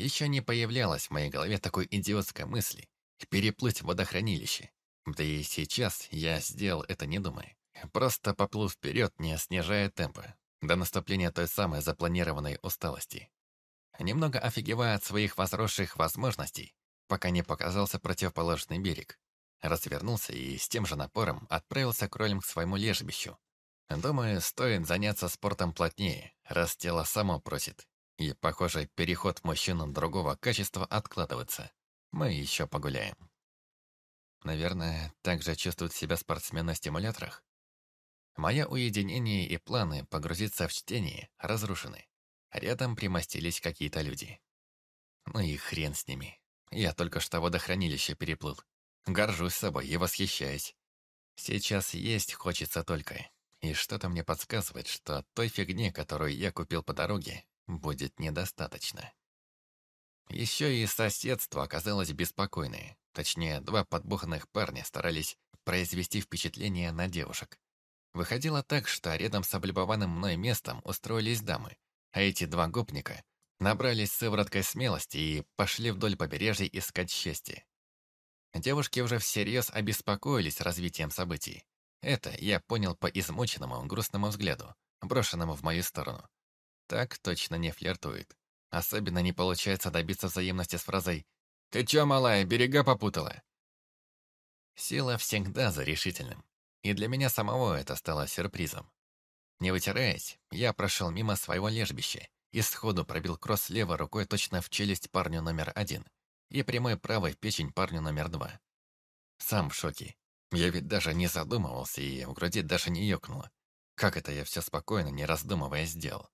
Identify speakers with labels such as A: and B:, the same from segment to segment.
A: Еще не появлялась в моей голове такой идиотской мысли — переплыть в водохранилище. Да и сейчас я сделал это не думая. Просто поплыл вперед, не снижая темпа, до наступления той самой запланированной усталости. Немного офигевая от своих возросших возможностей, пока не показался противоположный берег. Развернулся и с тем же напором отправился кролем к своему лежбищу. Думаю, стоит заняться спортом плотнее, раз тело само просит. И, похоже, переход в мужчину другого качества откладывается. Мы еще погуляем. Наверное, так же чувствуют себя спортсмены на стимуляторах? Мое уединение и планы погрузиться в чтение разрушены. Рядом примостились какие-то люди. Ну и хрен с ними. Я только что водохранилище переплыл. Горжусь собой и восхищаюсь. Сейчас есть хочется только. И что-то мне подсказывает, что той фигни, которую я купил по дороге, будет недостаточно. Еще и соседство оказалось беспокойное. Точнее, два подбуханных парня старались произвести впечатление на девушек. Выходило так, что рядом с облюбованным мной местом устроились дамы, а эти два гопника набрались сывороткой смелости и пошли вдоль побережья искать счастье. Девушки уже всерьез обеспокоились развитием событий. Это я понял по измученному, грустному взгляду, брошенному в мою сторону. Так точно не флиртует. Особенно не получается добиться взаимности с фразой «Ты чё, малая, берега попутала?» Сила всегда за решительным. И для меня самого это стало сюрпризом. Не вытираясь, я прошел мимо своего лежбища и сходу пробил кросс левой рукой точно в челюсть парню номер один и прямой правой в печень парню номер два. Сам в шоке. Я ведь даже не задумывался, и в груди даже не ёкнуло. Как это я все спокойно, не раздумывая, сделал?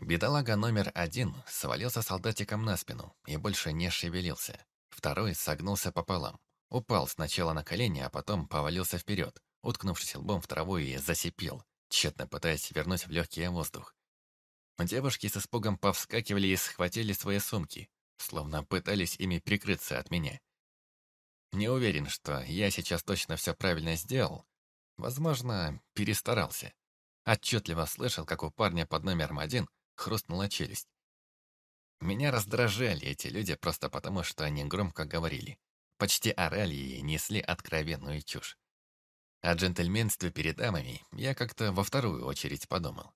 A: Бедолага номер один свалился солдатиком на спину и больше не шевелился. Второй согнулся пополам. Упал сначала на колени, а потом повалился вперед, уткнувшись лбом в траву и засипел, тщетно пытаясь вернуть в легкий воздух. Девушки с испугом повскакивали и схватили свои сумки, словно пытались ими прикрыться от меня. Не уверен, что я сейчас точно все правильно сделал. Возможно, перестарался. Отчетливо слышал, как у парня под номером один хрустнула челюсть. Меня раздражали эти люди просто потому, что они громко говорили. Почти орали и несли откровенную чушь. О джентльменстве перед дамами я как-то во вторую очередь подумал.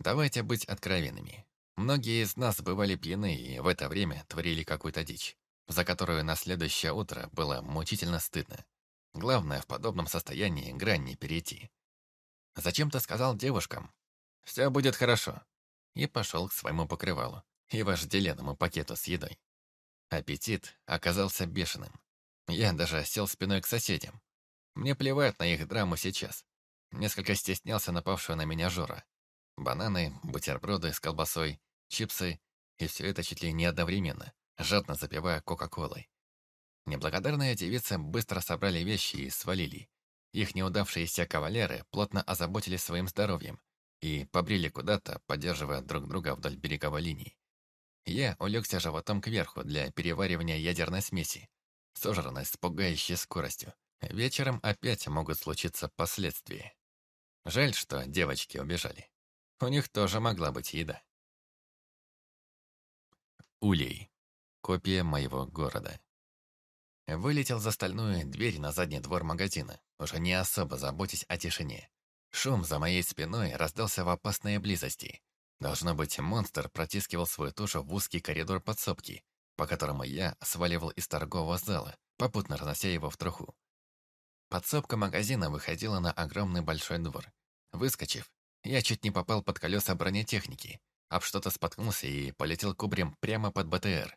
A: Давайте быть откровенными. Многие из нас бывали пьяны и в это время творили какую-то дичь, за которую на следующее утро было мучительно стыдно. Главное в подобном состоянии грань не перейти. Зачем-то сказал девушкам «Все будет хорошо» и пошел к своему покрывалу и вожделенному пакету с едой. Аппетит оказался бешеным. Я даже сел спиной к соседям, мне плевать на их драму сейчас. Несколько стеснялся напавшего на меня Жора. Бананы, бутерброды с колбасой, чипсы, и все это чуть ли не одновременно, жадно запивая Кока-Колой. Неблагодарные девицы быстро собрали вещи и свалили. Их неудавшиеся кавалеры плотно озаботились своим здоровьем и побрили куда-то, поддерживая друг друга вдоль береговой линии. Я улегся животом кверху для переваривания ядерной смеси, сожранной с пугающей скоростью. Вечером опять могут случиться последствия. Жаль, что девочки убежали. У них тоже могла быть еда. Улей. Копия моего города. Вылетел за стальную дверь на задний двор магазина, уже не особо заботясь о тишине. Шум за моей спиной раздался в опасной близости. Должно быть, монстр протискивал свою тушу в узкий коридор подсобки, по которому я сваливал из торгового зала, попутно разнося его в труху. Подсобка магазина выходила на огромный большой двор. Выскочив, я чуть не попал под колеса бронетехники, об что-то споткнулся и полетел кубрем прямо под БТР.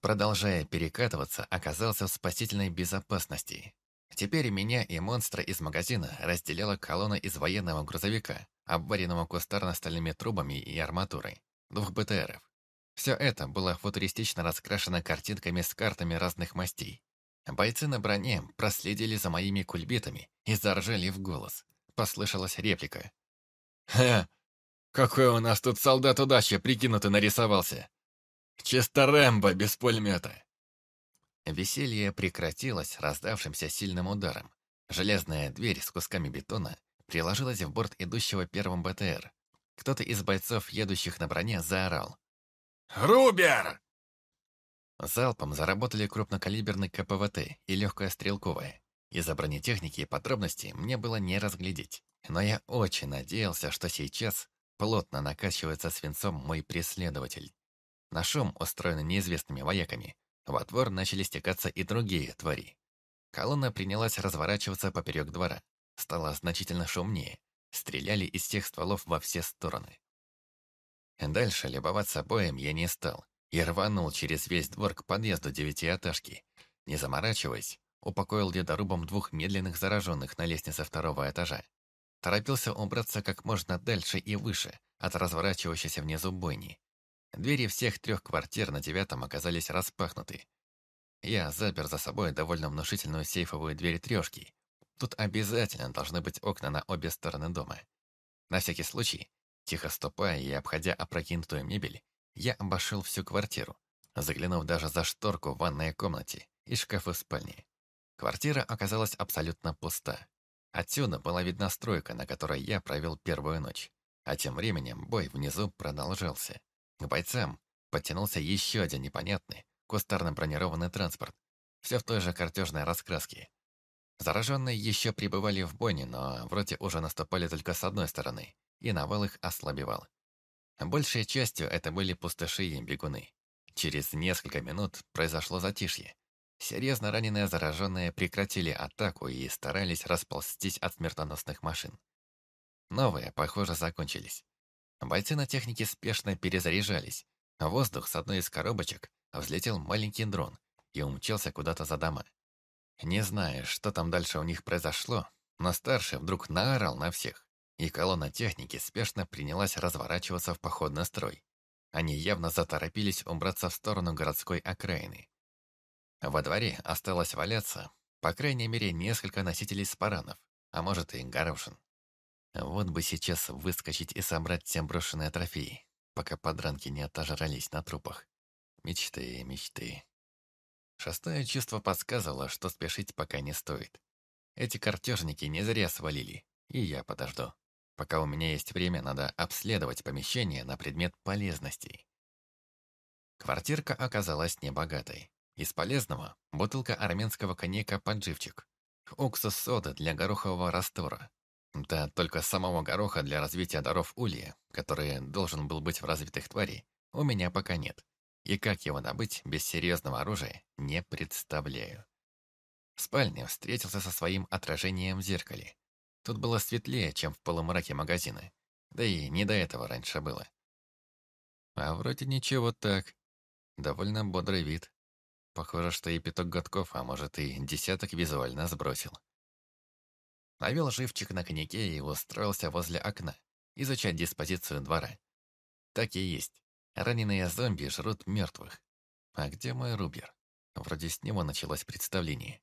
A: Продолжая перекатываться, оказался в спасительной безопасности. Теперь меня и монстра из магазина разделяла колонна из военного грузовика, обваренного кустарно-стальными трубами и арматурой, двух БТРов. Все это было футуристично раскрашено картинками с картами разных мастей. Бойцы на броне проследили за моими кульбитами и заржали в голос. Послышалась реплика. «Ха! Какой у нас тут солдат удачи прикинутый нарисовался! Чисто Рэмбо без пулемета!» Веселье прекратилось раздавшимся сильным ударом. Железная дверь с кусками бетона приложилась в борт идущего первым БТР. Кто-то из бойцов, едущих на броне, заорал.
B: «Рубер!
A: Залпом заработали крупнокалиберный КПВТ и легкая стрелковая. Из-за бронетехники и подробностей мне было не разглядеть. Но я очень надеялся, что сейчас плотно накачивается свинцом мой преследователь. На шум, устроенный неизвестными вояками, во двор начали стекаться и другие твари. Колонна принялась разворачиваться поперек двора. Стало значительно шумнее. Стреляли из всех стволов во все стороны. Дальше любоваться боем я не стал и рванул через весь двор к подъезду девятиэтажки. Не заморачиваясь, упокоил ледорубом двух медленных зараженных на лестнице второго этажа. Торопился убраться как можно дальше и выше от разворачивающейся внизу бойни. Двери всех трех квартир на девятом оказались распахнуты. Я запер за собой довольно внушительную сейфовую дверь трешки. Тут обязательно должны быть окна на обе стороны дома. На всякий случай, тихо ступая и обходя опрокинутую мебель, я обошел всю квартиру, заглянув даже за шторку в ванной комнате и шкафы в спальне. Квартира оказалась абсолютно пуста. Отсюда была видна стройка, на которой я провел первую ночь. А тем временем бой внизу продолжался. К бойцам подтянулся еще один непонятный, кустарно-бронированный транспорт. Все в той же картежной раскраске. Зараженные еще пребывали в бойне, но вроде уже наступали только с одной стороны, и навал их ослабевал. Большей частью это были пустыши и бегуны. Через несколько минут произошло затишье. Серьезно раненые зараженные прекратили атаку и старались расползтись от смертоносных машин. Новые, похоже, закончились. Бойцы на технике спешно перезаряжались. В воздух с одной из коробочек взлетел маленький дрон и умчался куда-то за дома. Не зная, что там дальше у них произошло, но старший вдруг наорал на всех, и колонна техники спешно принялась разворачиваться в походный строй. Они явно заторопились убраться в сторону городской окраины. Во дворе осталось валяться, по крайней мере, несколько носителей спаранов, а может и горошин. Вот бы сейчас выскочить и собрать все брошенные трофеи, пока подранки не отожрались на трупах. Мечты, мечты. Шестое чувство подсказывало, что спешить пока не стоит. Эти картежники не зря свалили, и я подожду. Пока у меня есть время, надо обследовать помещение на предмет полезностей. Квартирка оказалась небогатой. Из полезного – бутылка армянского коньяка «Подживчик», уксус сода для горохового раствора, да только самого гороха для развития даров улья, который должен был быть в развитых тварей, у меня пока нет. И как его добыть без серьезного оружия, не представляю. В спальне встретился со своим отражением в зеркале. Тут было светлее, чем в полумраке магазина. Да и не до этого раньше было. А вроде ничего так. Довольно бодрый вид. Похоже, что и пяток годков, а может и десяток визуально сбросил. Навел живчик на коньяке и устроился возле окна, изучать диспозицию двора. Так и есть. Раненые зомби жрут мертвых. А где мой Рубер? Вроде с него началось представление.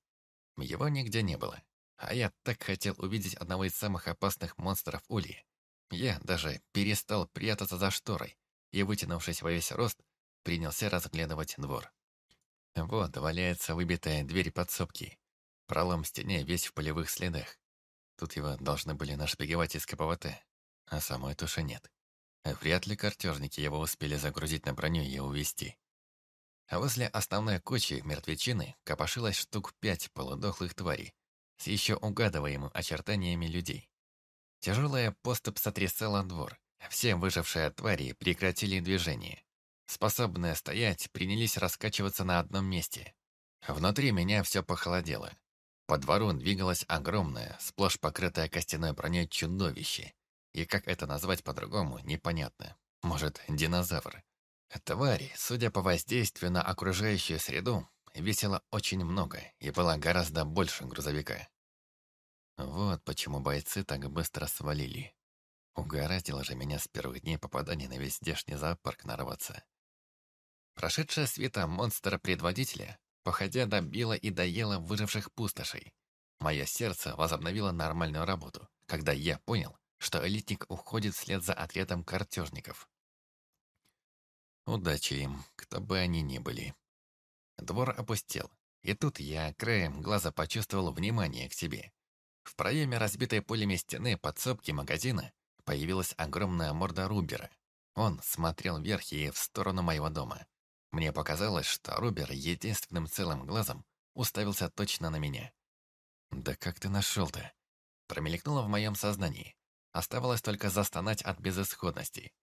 A: Его нигде не было. А я так хотел увидеть одного из самых опасных монстров Ульи. Я даже перестал прятаться за шторой и, вытянувшись во весь рост, принялся разглядывать двор. Вот валяется выбитая дверь подсобки. Пролом в стене весь в полевых следах. Тут его должны были нашпиговать из КПВТ, а самой туши нет. Вряд ли картежники его успели загрузить на броню и увезти. А возле основной кучи мертвечины копошилось штук пять полудохлых тварей с еще угадываемыми очертаниями людей. Тяжелая поступ сотрясала двор. Все выжившие твари прекратили движение. Способные стоять, принялись раскачиваться на одном месте. Внутри меня все похолодело. По двору двигалось огромное, сплошь покрытое костяной броней чудовище. И как это назвать по-другому, непонятно. Может, динозавр. Тварь, судя по воздействию на окружающую среду, весила очень много и была гораздо больше грузовика. Вот почему бойцы так быстро свалили. Угораздило же меня с первых дней попадания на весь здешний зоопарк нарваться. Прошедшая света монстра-предводителя Походя добила и доела выживших пустошей. Мое сердце возобновило нормальную работу, когда я понял, что элитник уходит вслед за отрядом картежников. Удачи им, кто бы они ни были. Двор опустел, и тут я краем глаза почувствовал внимание к себе. В проеме разбитой пулями стены подсобки магазина появилась огромная морда Рубера. Он смотрел вверх и в сторону моего дома. Мне показалось, что Рубер единственным целым глазом уставился точно на меня. «Да как ты нашел-то?» Промелькнуло в моем сознании. Оставалось только застонать от безысходности.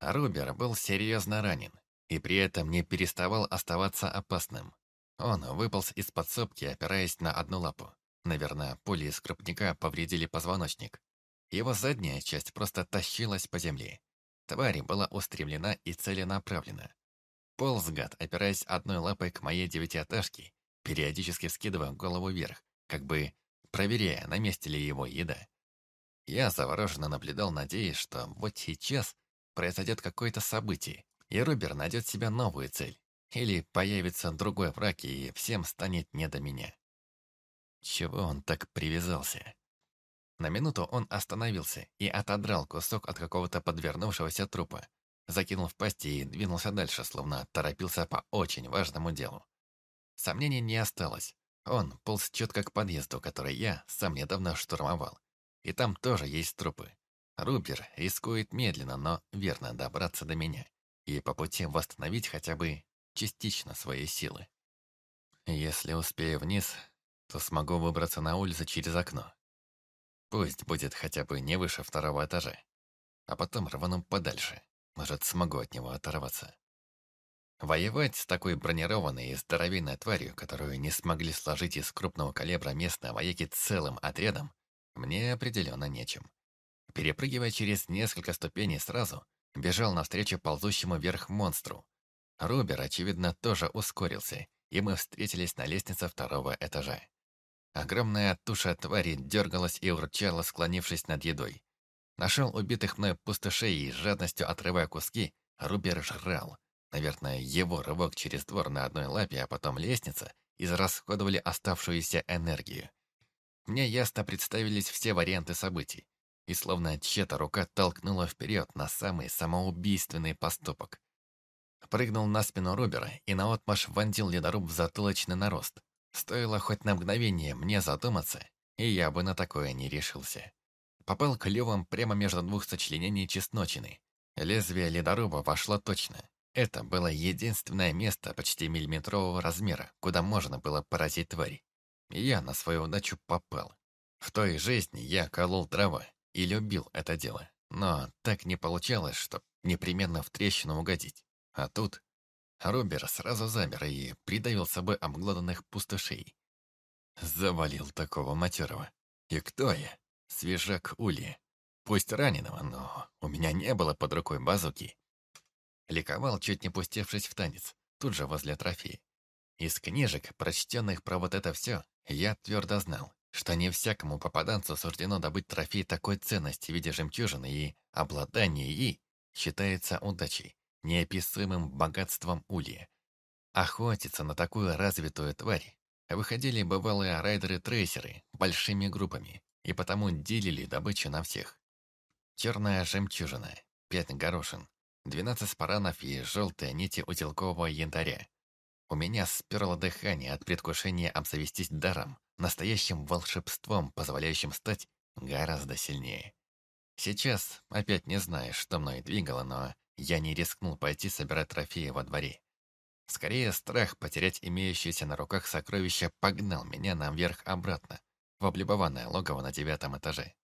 A: Рубер был серьезно ранен, и при этом не переставал оставаться опасным. Он выполз из подсобки, опираясь на одну лапу. Наверное, пули из крупника повредили позвоночник. Его задняя часть просто тащилась по земле. Тварь была устремлена и целенаправлена. Полз гад, опираясь одной лапой к моей девятиэтажке, периодически вскидывая голову вверх, как бы проверяя, на месте ли его еда. Я завороженно наблюдал, надеясь, что вот сейчас произойдет какое-то событие, и Рубер найдет себе новую цель. Или появится другой враг, и всем станет не до меня. Чего он так привязался? На минуту он остановился и отодрал кусок от какого-то подвернувшегося трупа, закинул в пасть и двинулся дальше, словно торопился по очень важному делу. Сомнений не осталось. Он полз четко к подъезду, который я сам недавно штурмовал. И там тоже есть трупы. Рубер рискует медленно, но верно добраться до меня и по пути восстановить хотя бы частично свои силы. Если успею вниз, то смогу выбраться на улицу через окно. Пусть будет хотя бы не выше второго этажа. А потом рвану подальше. Может, смогу от него оторваться. Воевать с такой бронированной и здоровенной тварью, которую не смогли сложить из крупного калибра местные вояки целым отрядом, мне определенно нечем. Перепрыгивая через несколько ступеней сразу, бежал навстречу ползущему вверх монстру. Рубер, очевидно, тоже ускорился, и мы встретились на лестнице второго этажа. Огромная туша твари дергалась и урчала, склонившись над едой. Нашел убитых мной пустышей и, с жадностью отрывая куски, Рубер жрал. Наверное, его рывок через двор на одной лапе, а потом лестница, израсходовали оставшуюся энергию. Мне ясно представились все варианты событий, и словно чья-то рука толкнула вперед на самый самоубийственный поступок. Прыгнул на спину Рубера и наотмашь вонзил ледоруб в затылочный нарост. Стоило хоть на мгновение мне задуматься, и я бы на такое не решился. Попал клювом прямо между двух сочленений чесночины. Лезвие ледоруба вошло точно. Это было единственное место почти миллиметрового размера, куда можно было поразить тварь. Я на свою удачу попал. В той жизни я колол дрова и любил это дело, но так не получалось, чтоб непременно в трещину угодить. А тут Рубер сразу замер и придавил собой обглоданных пустошей. Завалил такого матерого. И кто я? Свежак Ули. Пусть раненого, но у меня не было под рукой базуки. Ликовал, чуть не пустевшись в танец, тут же возле трофея. Из книжек, прочтенных про вот это все, я твердо знал, что не всякому попаданцу суждено добыть трофей такой ценности в виде жемчужины и обладание ей считается удачей, неописуемым богатством улья. Охотиться на такую развитую тварь выходили бывалые райдеры-трейсеры большими группами и потому делили добычу на всех. Черная жемчужина, пять горошин, двенадцать спаранов и желтые нити утилкового янтаря, у меня сперло дыхание от предвкушения обзавестись даром, настоящим волшебством, позволяющим стать гораздо сильнее. Сейчас опять не знаю, что мной двигало, но я не рискнул пойти собирать трофеи во дворе. Скорее, страх потерять имеющиеся на руках сокровища погнал меня наверх-обратно, в облюбованное логово на девятом этаже.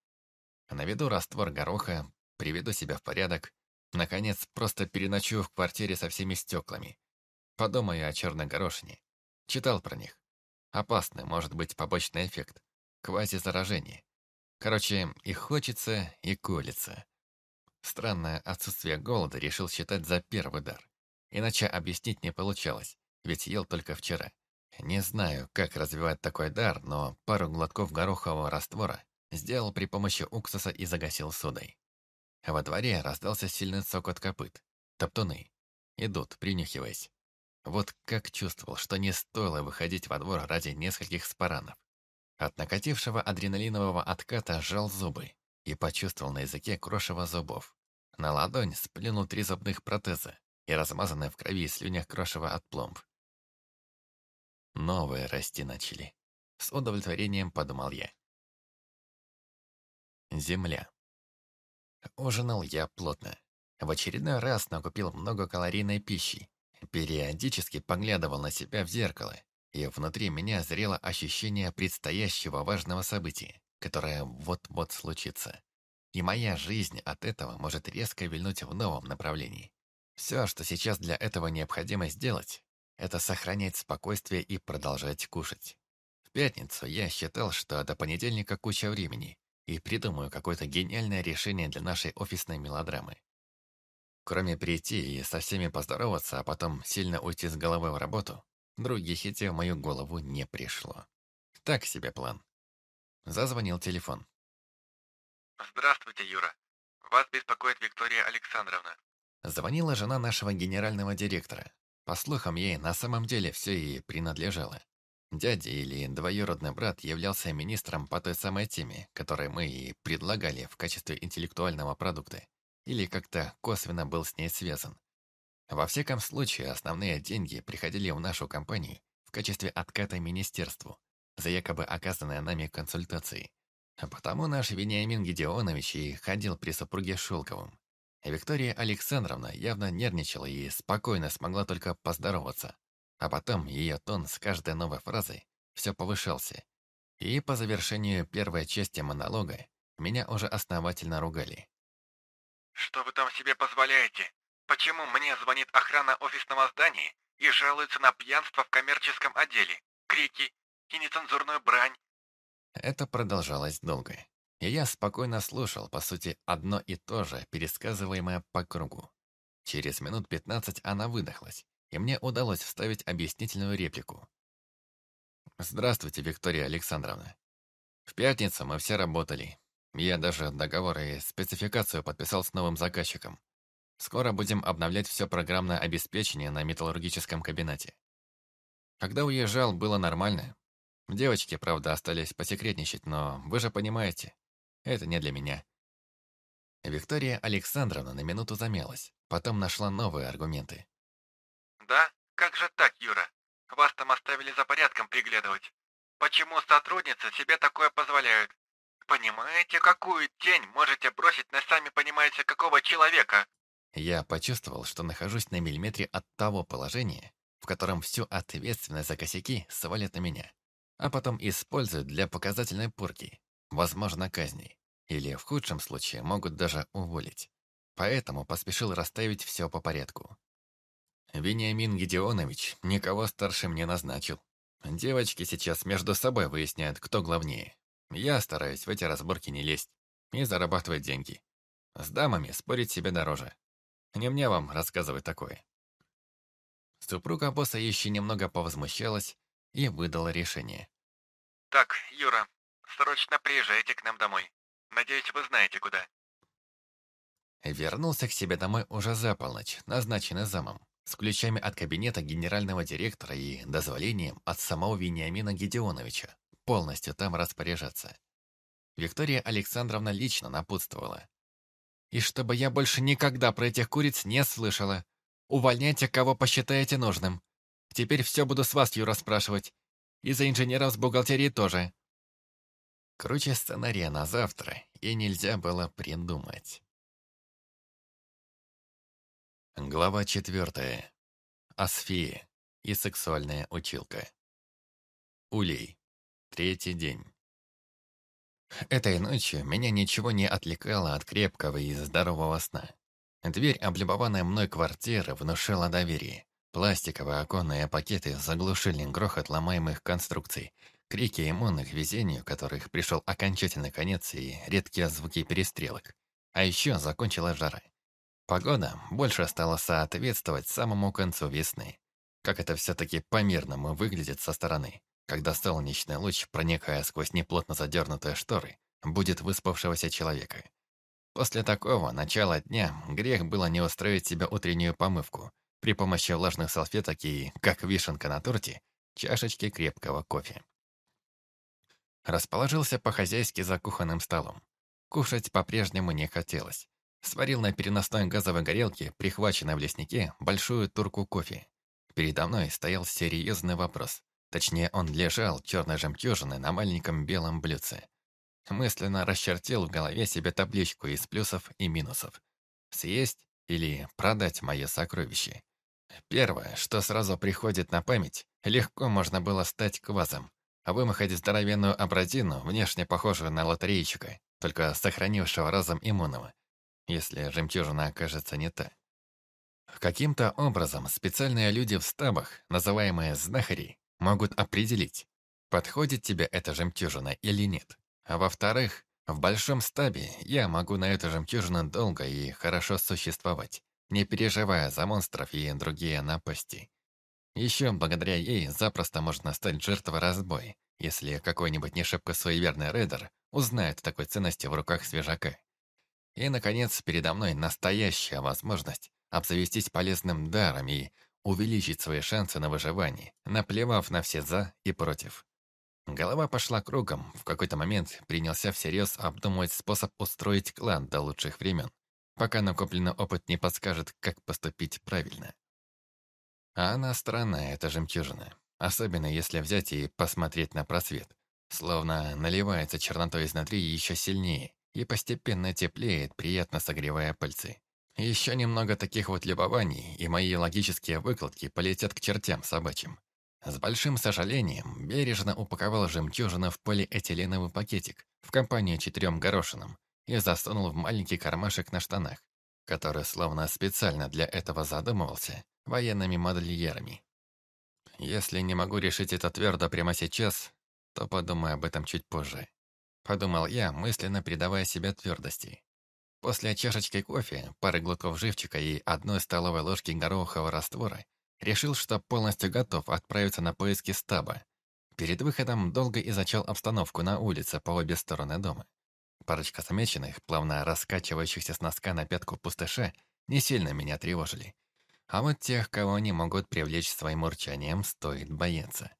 A: Наведу раствор гороха, приведу себя в порядок, наконец, просто переночую в квартире со всеми стеклами, Подумай о черной горошине. Читал про них. Опасный может быть побочный эффект. Квази-заражение. Короче, и хочется, и колется. Странное отсутствие голода решил считать за первый дар. Иначе объяснить не получалось, ведь ел только вчера. Не знаю, как развивать такой дар, но пару глотков горохового раствора сделал при помощи уксуса и загасил содой. Во дворе раздался сильный цокот копыт. Топтуны. Идут, принюхиваясь. Вот как чувствовал, что не стоило выходить во двор ради нескольких спаранов. От накатившего адреналинового отката сжал зубы и почувствовал на языке крошево зубов. На ладонь сплюнул три зубных протеза и размазанные в крови и слюнях крошево от пломб. Новые расти начали. С удовлетворением подумал я. Земля. Ужинал я плотно. В очередной раз накупил много калорийной пищи Периодически поглядывал на себя в зеркало, и внутри меня зрело ощущение предстоящего важного события, которое вот-вот случится. И моя жизнь от этого может резко вильнуть в новом направлении. Все, что сейчас для этого необходимо сделать, это сохранять спокойствие и продолжать кушать. В пятницу я считал, что до понедельника куча времени, и придумаю какое-то гениальное решение для нашей офисной мелодрамы. Кроме прийти и со всеми поздороваться, а потом сильно уйти с головой в работу, других идей в мою голову не пришло. Так себе план. Зазвонил телефон.
B: «Здравствуйте, Юра. Вас беспокоит Виктория Александровна».
A: Звонила жена нашего генерального директора. По слухам, ей на самом деле все и принадлежало. Дядя или двоюродный брат являлся министром по той самой теме, которую мы и предлагали в качестве интеллектуального продукта, или как-то косвенно был с ней связан. Во всяком случае, основные деньги приходили в нашу компанию в качестве отката министерству за якобы оказанные нами консультации. А потому наш Вениамин Гедеонович и ходил при супруге Шелковым. Виктория Александровна явно нервничала и спокойно смогла только поздороваться. А потом ее тон с каждой новой фразой все повышался. И по завершению первой части монолога меня уже основательно ругали.
B: «Что вы там себе позволяете? Почему мне звонит охрана офисного здания и жалуется на пьянство в коммерческом отделе, крики и нецензурную брань?»
A: Это продолжалось долго. И я спокойно слушал, по сути, одно и то же, пересказываемое по кругу. Через минут пятнадцать она выдохлась, и мне удалось вставить объяснительную реплику. «Здравствуйте, Виктория Александровна. В пятницу мы все работали. Я даже договор и спецификацию подписал с новым заказчиком. Скоро будем обновлять все программное обеспечение на металлургическом кабинете. Когда уезжал, было нормально. Девочки, правда, остались посекретничать, но вы же понимаете, это не для меня. Виктория Александровна на минуту замялась, потом нашла новые аргументы.
B: «Да? Как же так, Юра? Вас там оставили за порядком приглядывать. Почему сотрудницы себе такое позволяют? Понимаете, какую тень можете бросить на сами понимаете какого человека?»
A: Я почувствовал, что нахожусь на миллиметре от того положения, в котором всю ответственность за косяки свалят на меня, а потом используют для показательной порки, возможно, казни, или в худшем случае могут даже уволить. Поэтому поспешил расставить все по порядку. Вениамин Гедеонович никого старшим не назначил. Девочки сейчас между собой выясняют, кто главнее. Я стараюсь в эти разборки не лезть и зарабатывать деньги. С дамами спорить себе дороже. Не мне вам рассказывать такое. Супруга босса еще немного повозмущалась и выдала решение.
B: «Так, Юра, срочно приезжайте к нам домой. Надеюсь, вы знаете, куда».
A: Вернулся к себе домой уже за полночь, назначенный замом с ключами от кабинета генерального директора и дозволением от самого Вениамина Гедеоновича полностью там распоряжаться. Виктория Александровна лично напутствовала. «И чтобы я больше никогда про этих куриц не слышала. Увольняйте, кого посчитаете нужным. Теперь все буду с вас, Юра, спрашивать. И за инженеров с бухгалтерии тоже». Круче сценария на завтра и нельзя было придумать. Глава четвертая. Асфия и сексуальная училка. Улей. Третий день. Этой ночью меня ничего не отвлекало от крепкого и здорового сна. Дверь, облюбованная мной квартиры, внушила доверие. Пластиковые оконные пакеты заглушили грохот ломаемых конструкций, крики иммунных везению, которых пришел окончательный конец и редкие звуки перестрелок. А еще закончила жара. Погода больше стала соответствовать самому концу весны. Как это все-таки по-мирному выглядит со стороны, когда солнечный луч, проникая сквозь неплотно задернутые шторы, будет выспавшегося человека. После такого начала дня грех было не устроить себе утреннюю помывку при помощи влажных салфеток и, как вишенка на торте, чашечки крепкого кофе. Расположился по-хозяйски за кухонным столом. Кушать по-прежнему не хотелось. Сварил на переносной газовой горелке, прихваченной в леснике, большую турку кофе. Передо мной стоял серьезный вопрос. Точнее, он лежал черной жемчужиной на маленьком белом блюдце. Мысленно расчертил в голове себе табличку из плюсов и минусов. Съесть или продать мое сокровище. Первое, что сразу приходит на память, легко можно было стать квазом, вымахать здоровенную абразину, внешне похожую на лотерейщика, только сохранившего разум иммунного, если жемчужина окажется не та. Каким-то образом специальные люди в стабах, называемые знахари, могут определить, подходит тебе эта жемчужина или нет. А во-вторых, в большом стабе я могу на эту жемчужину долго и хорошо существовать, не переживая за монстров и другие напасти. Еще благодаря ей запросто можно стать жертвой разбоя, если какой-нибудь не шибко суеверный рейдер узнает такой ценности в руках свежака. И, наконец, передо мной настоящая возможность обзавестись полезным даром и увеличить свои шансы на выживание, наплевав на все «за» и «против». Голова пошла кругом, в какой-то момент принялся всерьез обдумывать способ устроить клан до лучших времен, пока накопленный опыт не подскажет, как поступить правильно. А она странная, эта жемчужина, особенно если взять и посмотреть на просвет, словно наливается чернотой изнутри еще сильнее и постепенно теплеет, приятно согревая пальцы. Еще немного таких вот любований, и мои логические выкладки полетят к чертям собачьим. С большим сожалением бережно упаковал жемчужину в полиэтиленовый пакетик в компании четырем горошинам и засунул в маленький кармашек на штанах, который словно специально для этого задумывался военными модельерами. Если не могу решить это твердо прямо сейчас, то подумаю об этом чуть позже. Подумал я, мысленно придавая себе твердости. После чашечки кофе, пары глотков живчика и одной столовой ложки горохового раствора решил, что полностью готов отправиться на поиски стаба. Перед выходом долго изучал обстановку на улице по обе стороны дома. Парочка замеченных, плавно раскачивающихся с носка на пятку пустыша, не сильно меня тревожили. А вот тех, кого они могут привлечь своим урчанием, стоит бояться.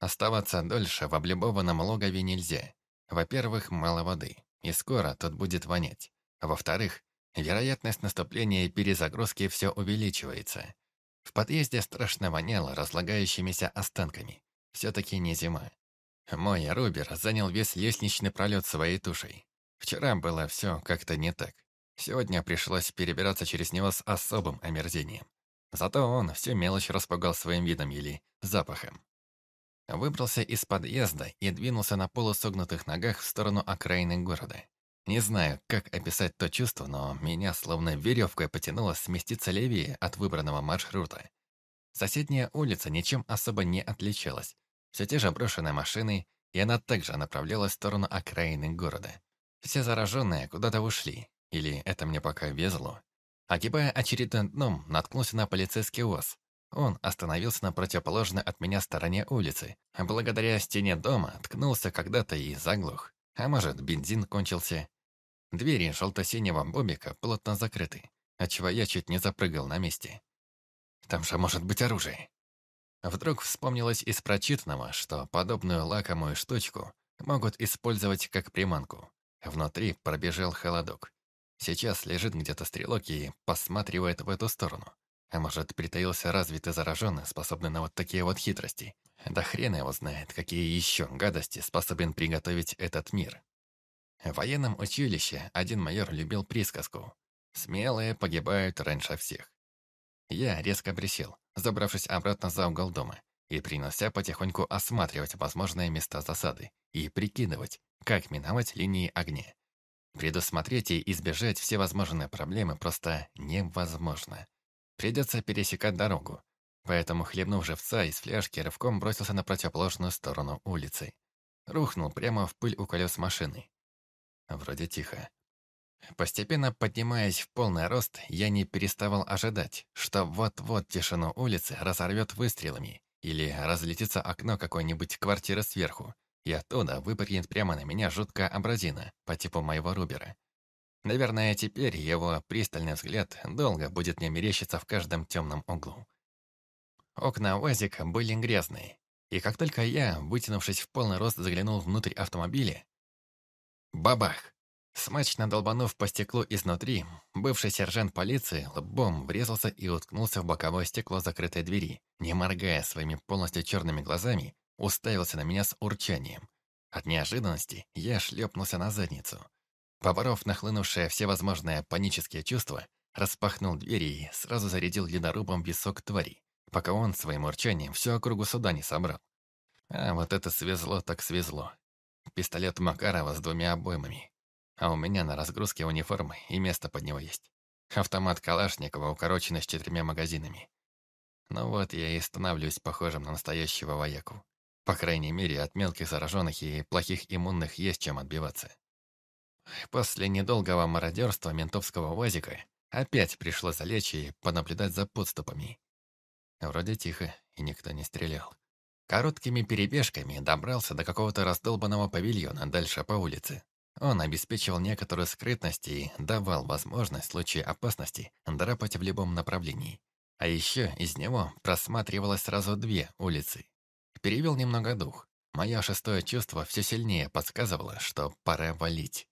A: Оставаться дольше в облюбованном логове нельзя. Во-первых, мало воды, и скоро тут будет вонять. Во-вторых, вероятность наступления и перезагрузки все увеличивается. В подъезде страшно воняло разлагающимися останками. Все-таки не зима. Мой Рубер занял весь лестничный пролет своей тушей. Вчера было все как-то не так. Сегодня пришлось перебираться через него с особым омерзением. Зато он всю мелочь распугал своим видом или запахом. Выбрался из подъезда и двинулся на полусогнутых ногах в сторону окраины города. Не знаю, как описать то чувство, но меня словно веревкой потянуло сместиться левее от выбранного маршрута. Соседняя улица ничем особо не отличалась. Все те же брошенные машины, и она также направлялась в сторону окраины города. Все зараженные куда-то ушли, или это мне пока везло. Огибая очередным дном, наткнулся на полицейский УАЗ. Он остановился на противоположной от меня стороне улицы, благодаря стене дома ткнулся когда-то и заглух. А может, бензин кончился. Двери желто-синего бобика плотно закрыты, отчего я чуть не запрыгал на месте. Там же может быть оружие. Вдруг вспомнилось из прочитанного, что подобную лакомую штучку могут использовать как приманку. Внутри пробежал холодок. Сейчас лежит где-то стрелок и посматривает в эту сторону. А может, притаился развитый зараженный, способный на вот такие вот хитрости. Да хрен его знает, какие еще гадости способен приготовить этот мир. В военном училище один майор любил присказку «Смелые погибают раньше всех». Я резко присел, забравшись обратно за угол дома, и принялся потихоньку осматривать возможные места засады и прикидывать, как миновать линии огня. Предусмотреть и избежать все возможные проблемы просто невозможно. Придется пересекать дорогу, поэтому, хлебнув живца из фляжки, рывком бросился на противоположную сторону улицы. Рухнул прямо в пыль у колес машины, Вроде тихо. Постепенно поднимаясь в полный рост, я не переставал ожидать, что вот-вот тишину улицы разорвет выстрелами или разлетится окно какой-нибудь квартиры сверху, и оттуда выпрыгнет прямо на меня жуткая абразина по типу моего Рубера. Наверное, теперь его пристальный взгляд долго будет мне мерещиться в каждом темном углу. Окна УАЗика были грязные, и как только я, вытянувшись в полный рост, заглянул внутрь автомобиля, Бабах! Смачно долбанув по стеклу изнутри, бывший сержант полиции лбом врезался и уткнулся в боковое стекло закрытой двери, не моргая своими полностью черными глазами, уставился на меня с урчанием. От неожиданности я шлепнулся на задницу. Поборов нахлынувшие всевозможные панические чувства, распахнул двери и сразу зарядил ледорубом висок твари, пока он своим урчанием всю округу суда не собрал. А вот это свезло так свезло. Пистолет Макарова с двумя обоймами. А у меня на разгрузке униформы и место под него есть. Автомат Калашникова укороченный с четырьмя магазинами. Ну вот я и становлюсь похожим на настоящего вояку. По крайней мере, от мелких зараженных и плохих иммунных есть чем отбиваться. После недолгого мародерства ментовского УАЗика опять пришлось залечь и понаблюдать за подступами. Вроде тихо, и никто не стрелял. Короткими перебежками добрался до какого-то раздолбанного павильона дальше по улице. Он обеспечивал некоторую скрытность и давал возможность в случае опасности драпать в любом направлении. А еще из него просматривалось сразу две улицы. Перевел немного дух. Мое шестое чувство все сильнее подсказывало, что пора валить.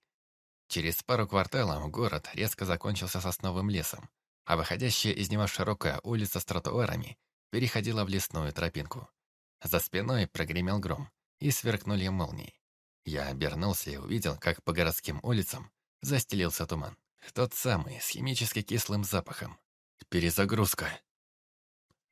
A: Через пару кварталов город резко закончился сосновым лесом, а выходящая из него широкая улица с тротуарами переходила в лесную тропинку. За спиной прогремел гром, и сверкнули молнии. Я обернулся и увидел, как по городским улицам застелился туман. Тот самый, с химически кислым запахом. Перезагрузка.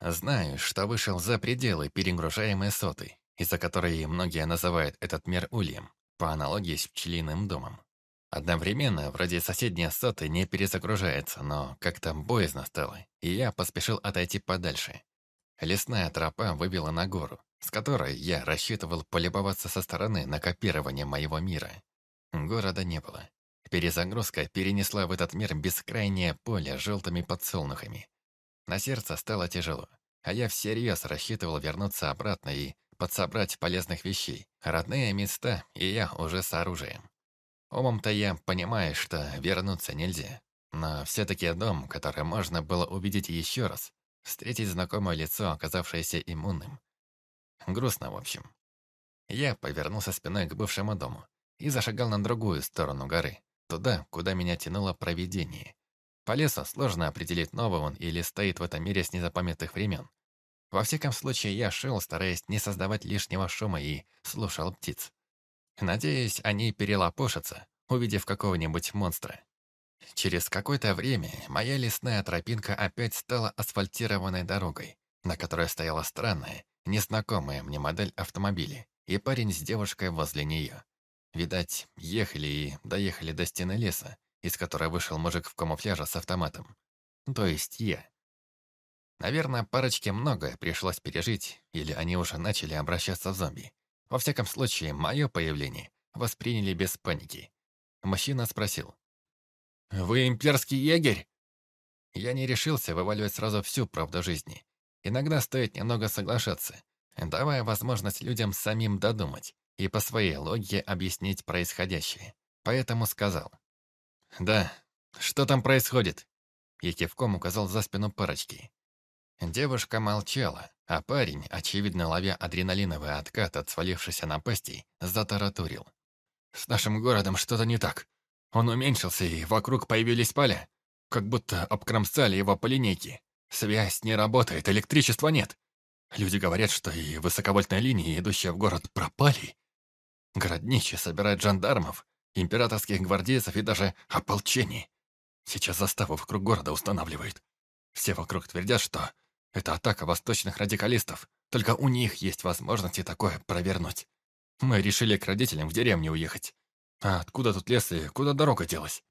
A: Знаю, что вышел за пределы перегружаемой соты, из-за которой многие называют этот мир ульем, по аналогии с пчелиным домом. Одновременно, вроде соседняя соты не перезагружается, но как-то боязно стало, и я поспешил отойти подальше. Лесная тропа вывела на гору, с которой я рассчитывал полюбоваться со стороны на копирование моего мира. Города не было. Перезагрузка перенесла в этот мир бескрайнее поле с желтыми подсолнухами. На сердце стало тяжело, а я всерьез рассчитывал вернуться обратно и подсобрать полезных вещей, родные места, и я уже с оружием. Умом-то я понимаю, что вернуться нельзя, но все-таки дом, который можно было увидеть еще раз, встретить знакомое лицо, оказавшееся иммунным, Грустно, в общем. Я повернулся спиной к бывшему дому и зашагал на другую сторону горы, туда, куда меня тянуло провидение. По лесу сложно определить, новый он или стоит в этом мире с незапамятных времен. Во всяком случае, я шел, стараясь не создавать лишнего шума и слушал птиц. Надеюсь, они перелопошатся, увидев какого-нибудь монстра. Через какое-то время моя лесная тропинка опять стала асфальтированной дорогой, на которой стояла странная, незнакомая мне модель автомобиля, и парень с девушкой возле нее. Видать, ехали и доехали до стены леса, из которой вышел мужик в камуфляже с автоматом. То есть я. Наверное, парочке многое пришлось пережить, или они уже начали обращаться в зомби. Во всяком случае, мое появление восприняли без паники. Мужчина спросил. «Вы имперский егерь?» Я не решился вываливать сразу всю правду жизни. Иногда стоит немного соглашаться, давая возможность людям самим додумать и по своей логике объяснить происходящее. Поэтому сказал. «Да, что там происходит?» И кивком указал за спину парочки. Девушка молчала, а парень, очевидно ловя адреналиновый откат от свалившейся напасти, затаратурил. «С нашим городом что-то не так. Он уменьшился, и вокруг появились поля, как будто обкромсали его по линейке. Связь не работает, электричества нет. Люди говорят, что и высоковольтные линии, идущие в город, пропали. Городничий собирает жандармов, императорских гвардейцев и даже ополчений. Сейчас заставу вокруг города устанавливают. Все вокруг твердят, что это атака восточных радикалистов. Только у них есть возможности такое провернуть. Мы решили к родителям в деревню уехать. А откуда тут лес и куда дорога делась?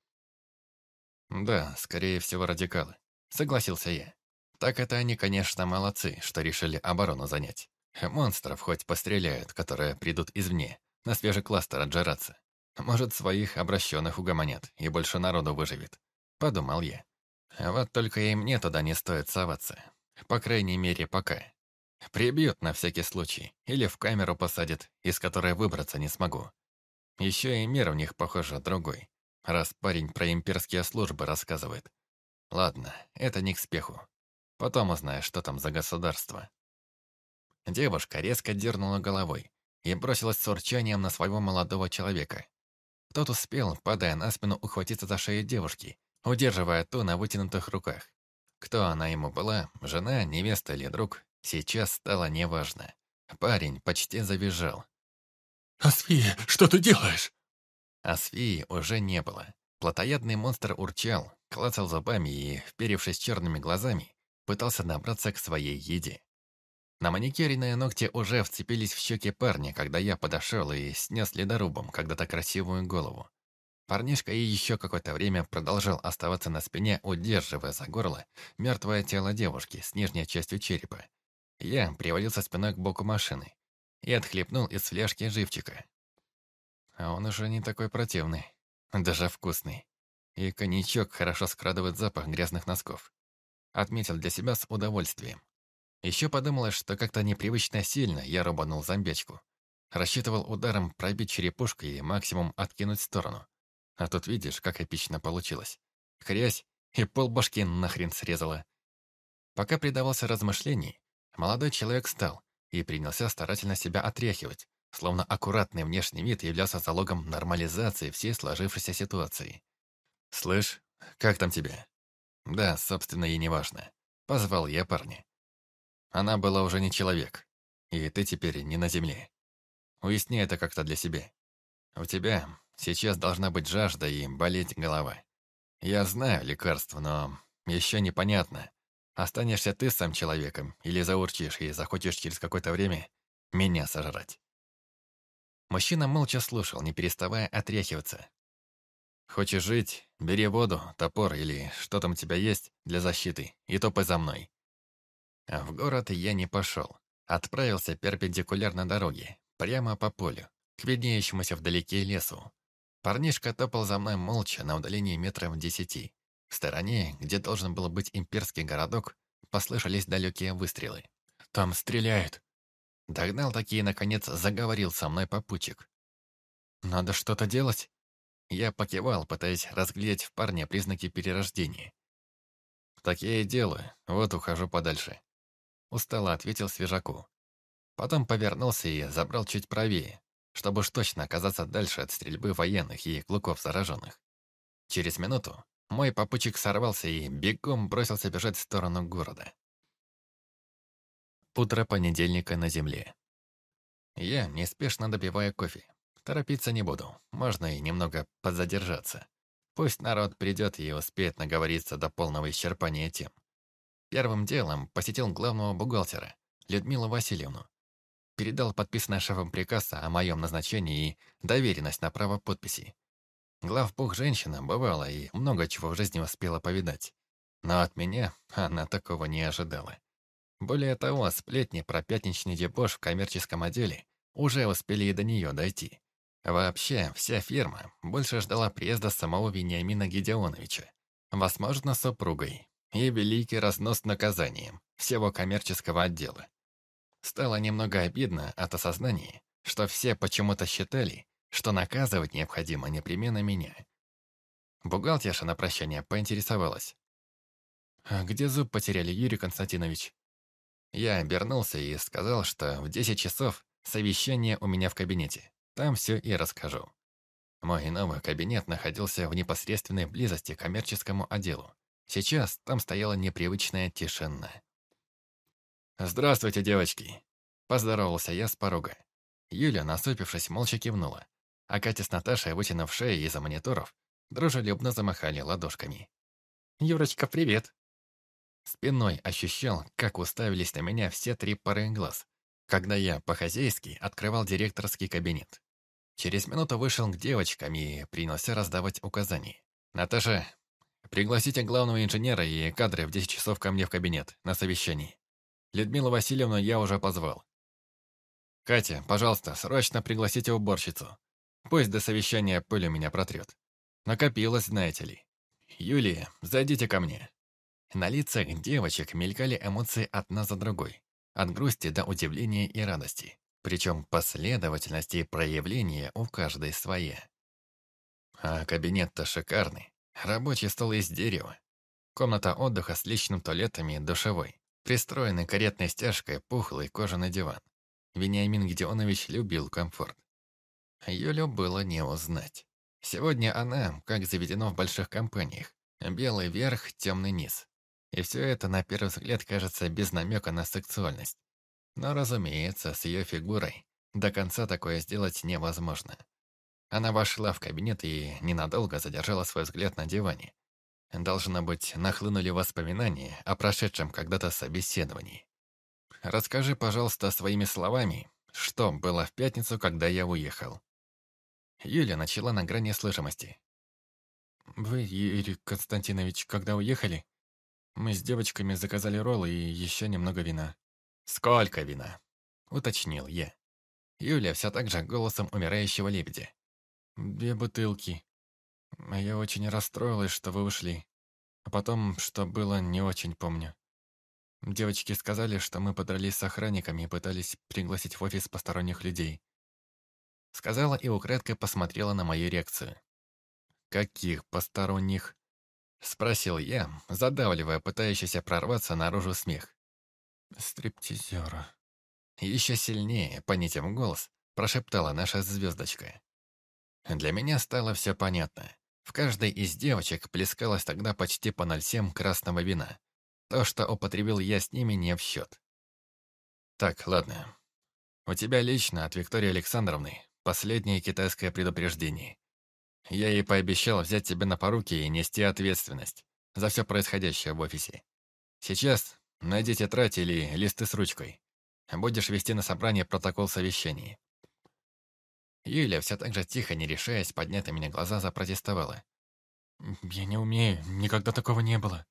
A: Да, скорее всего, радикалы. Согласился я. Так это они, конечно, молодцы, что решили оборону занять. Монстров хоть постреляют, которые придут извне, на свежий кластер отжираться. Может, своих обращенных угомонят, и больше народу выживет. Подумал я. Вот только и мне туда не стоит соваться. По крайней мере, пока. Прибьют на всякий случай, или в камеру посадят, из которой выбраться не смогу. Еще и мир у них, похоже, другой, раз парень про имперские службы рассказывает. Ладно, это не к спеху. Потом узнаешь, что там за государство». Девушка резко дернула головой и бросилась с урчанием на своего молодого человека. Тот успел, падая на спину, ухватиться за шею девушки, удерживая ту на вытянутых руках. Кто она ему была, жена, невеста или друг, сейчас стало неважно. Парень почти завизжал.
C: «Асфия, что ты делаешь?»
A: Асфии уже не было. Плотоядный монстр урчал, клацал зубами и, вперевшись черными глазами, пытался набраться к своей еде. На маникюренные ногти уже вцепились в щеки парня, когда я подошел и снес ледорубом когда-то красивую голову. Парнишка и еще какое-то время продолжал оставаться на спине, удерживая за горло мертвое тело девушки с нижней частью черепа. Я привалился спиной к боку машины и отхлепнул из фляжки живчика. А он уже не такой противный, даже вкусный. И коньячок хорошо скрадывает запах грязных носков. Отметил для себя с удовольствием. Еще подумалось, что как-то непривычно сильно я рубанул зомбячку. Рассчитывал ударом пробить черепушку и максимум откинуть в сторону. А тут видишь, как эпично получилось. Хрясь, и пол башки нахрен срезала. Пока предавался размышлений, молодой человек встал и принялся старательно себя отряхивать, словно аккуратный внешний вид являлся залогом нормализации всей сложившейся ситуации. «Слышь, как там тебе?» «Да, собственно, и неважно. Позвал я парня. Она была уже не человек, и ты теперь не на земле. Уясни это как-то для себя. У тебя сейчас должна быть жажда и болеть голова. Я знаю лекарство, но еще непонятно, останешься ты сам человеком или заурчишь и захочешь через какое-то время меня сожрать. Мужчина молча слушал, не переставая отряхиваться. Хочешь жить, бери воду, топор или что там у тебя есть для защиты и топай за мной. А в город я не пошел. Отправился перпендикулярно дороге, прямо по полю, к виднеющемуся вдалеке лесу. Парнишка топал за мной молча на удалении метров десяти. В стороне, где должен был быть имперский городок, послышались далекие выстрелы. «Там стреляют!» Догнал такие, наконец, заговорил со мной попутчик. «Надо что-то делать?» Я покивал, пытаясь разглядеть в парне признаки перерождения. «Так я и делаю, вот ухожу подальше. Устало ответил свежаку. Потом повернулся и забрал чуть правее, чтобы уж точно оказаться дальше от стрельбы военных и клыков зараженных. Через минуту мой попутчик сорвался и бегом бросился бежать в сторону города. Утро понедельника на земле. Я неспешно допиваю кофе. Торопиться не буду, можно и немного подзадержаться. Пусть народ придет и успеет наговориться до полного исчерпания тем. Первым делом посетил главного бухгалтера, Людмилу Васильевну. Передал подписанный шефом приказ о моем назначении и доверенность на право подписи. Главбух женщина бывала и много чего в жизни успела повидать. Но от меня она такого не ожидала. Более того, сплетни про пятничный дебош в коммерческом отделе уже успели и до нее дойти. Вообще, вся фирма больше ждала приезда самого Вениамина Гедеоновича, возможно, супругой, и великий разнос наказанием всего коммерческого отдела. Стало немного обидно от осознания, что все почему-то считали, что наказывать необходимо непременно меня. Бухгалтерша на прощание поинтересовалась. «А где зуб потеряли, Юрий Константинович?» Я обернулся и сказал, что в 10 часов совещание у меня в кабинете. Там все и расскажу. Мой новый кабинет находился в непосредственной близости к коммерческому отделу. Сейчас там стояла непривычная тишина. «Здравствуйте, девочки!» Поздоровался я с порога. Юля, насупившись, молча кивнула, а Катя с Наташей, вытянув шеи из-за мониторов, дружелюбно замахали ладошками. «Юрочка, привет!» Спиной ощущал, как уставились на меня все три пары глаз, когда я по-хозяйски открывал директорский кабинет. Через минуту вышел к девочкам и принялся раздавать указания. «Наташа, Пригласите главного инженера и кадры в 10 часов ко мне в кабинет, на совещании. Людмилу Васильевну я уже позвал. Катя, пожалуйста, срочно пригласите уборщицу. Пусть до совещания пыль у меня протрет. Накопилось, знаете ли. Юлия, зайдите ко мне. На лицах девочек мелькали эмоции одна за другой. От грусти до удивления и радости. Причем последовательность и проявление у каждой своя. А кабинет-то шикарный. Рабочий стол из дерева. Комната отдыха с личным туалетом и душевой. Пристроенный каретной стяжкой пухлый кожаный диван. Вениамин Гедеонович любил комфорт. Юлю было не узнать. Сегодня она, как заведено в больших компаниях, белый верх, темный низ. И все это, на первый взгляд, кажется без намека на сексуальность. Но, разумеется, с ее фигурой до конца такое сделать невозможно. Она вошла в кабинет и ненадолго задержала свой взгляд на диване. Должно быть, нахлынули воспоминания о прошедшем когда-то собеседовании. Расскажи, пожалуйста, своими словами, что было в пятницу, когда я уехал. Юля начала на грани слышимости. «Вы, Юрий Константинович, когда уехали, мы с девочками заказали роллы и еще немного вина». «Сколько вина?» — уточнил я. Юля все так же голосом умирающего лебедя. «Две бутылки. Я очень расстроилась, что вы ушли. А потом, что было, не очень помню. Девочки сказали, что мы подрались с охранниками и пытались пригласить в офис посторонних людей. Сказала и украдкой посмотрела на мою реакцию. «Каких посторонних?» Спросил я, задавливая пытающийся прорваться наружу смех. «Стриптизера». Еще сильнее, понизив голос, прошептала наша звездочка. Для меня стало все понятно. В каждой из девочек плескалось тогда почти по 0,7 красного вина. То, что употребил я с ними, не в счет. Так, ладно. У тебя лично от Виктории Александровны последнее китайское предупреждение. Я ей пообещал взять тебя на поруки и нести ответственность за все происходящее в офисе. Сейчас найди тетрадь или листы с ручкой. Будешь вести на собрание протокол совещаний. Юля все так же тихо, не решаясь, поднять на меня глаза, запротестовала. «Я не умею, никогда такого не было.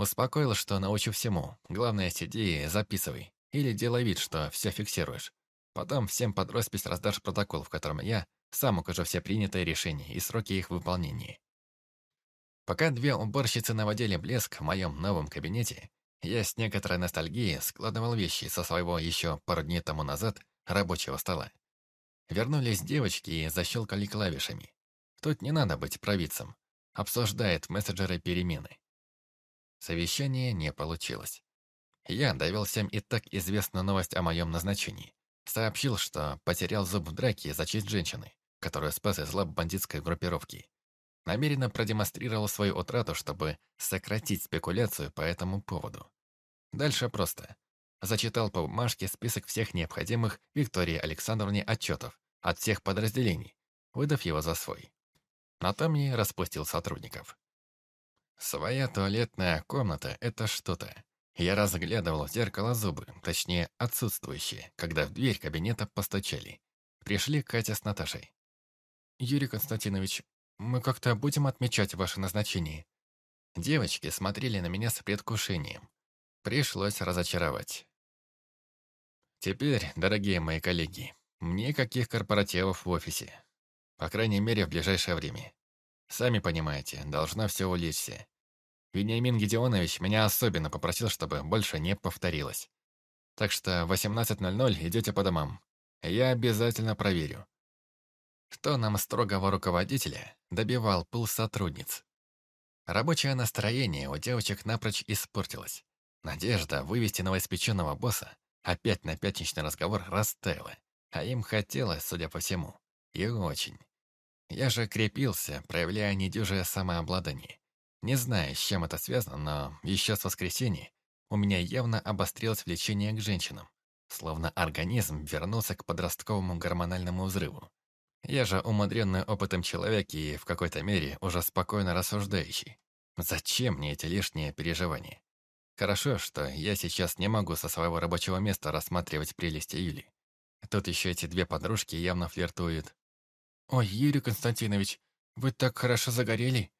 A: Успокоил, что научу всему. Главное, сиди и записывай. Или делай вид, что все фиксируешь. Потом всем под роспись раздашь протокол, в котором я сам укажу все принятые решения и сроки их выполнения. Пока две уборщицы наводили блеск в моем новом кабинете, я с некоторой ностальгией складывал вещи со своего еще пару дней тому назад рабочего стола. Вернулись девочки и защелкали клавишами. Тут не надо быть провидцем. Обсуждает мессенджеры перемены. Совещание не получилось. Я довел всем и так известную новость о моем назначении. Сообщил, что потерял зуб в драке за честь женщины, которую спас из лап бандитской группировки. Намеренно продемонстрировал свою утрату, чтобы сократить спекуляцию по этому поводу. Дальше просто. Зачитал по бумажке список всех необходимых Виктории Александровне отчетов от всех подразделений, выдав его за свой. На том и распустил сотрудников. Своя туалетная комната — это что-то. Я разглядывал в зеркало зубы, точнее, отсутствующие, когда в дверь кабинета постучали. Пришли Катя с Наташей. «Юрий Константинович, мы как-то будем отмечать ваше назначение?» Девочки смотрели на меня с предвкушением. Пришлось разочаровать. Теперь, дорогие мои коллеги, никаких корпоративов в офисе. По крайней мере, в ближайшее время. Сами понимаете, должна все улечься. Вениамин Гедеонович меня особенно попросил, чтобы больше не повторилось. Так что в 18.00 идете по домам. Я обязательно проверю. Что нам строгого руководителя добивал пыл сотрудниц. Рабочее настроение у девочек напрочь испортилось. Надежда вывести новоиспеченного босса опять на пятничный разговор растаяла, а им хотелось, судя по всему, и очень. Я же крепился, проявляя недюжее самообладание. Не знаю, с чем это связано, но еще с воскресенья у меня явно обострилось влечение к женщинам, словно организм вернулся к подростковому гормональному взрыву. Я же умудренный опытом человек и в какой-то мере уже спокойно рассуждающий. Зачем мне эти лишние переживания? Хорошо, что я сейчас не могу со своего рабочего места рассматривать прелести Юли. Тут еще эти две подружки явно флиртуют. «Ой, Юрий Константинович, вы так хорошо загорели.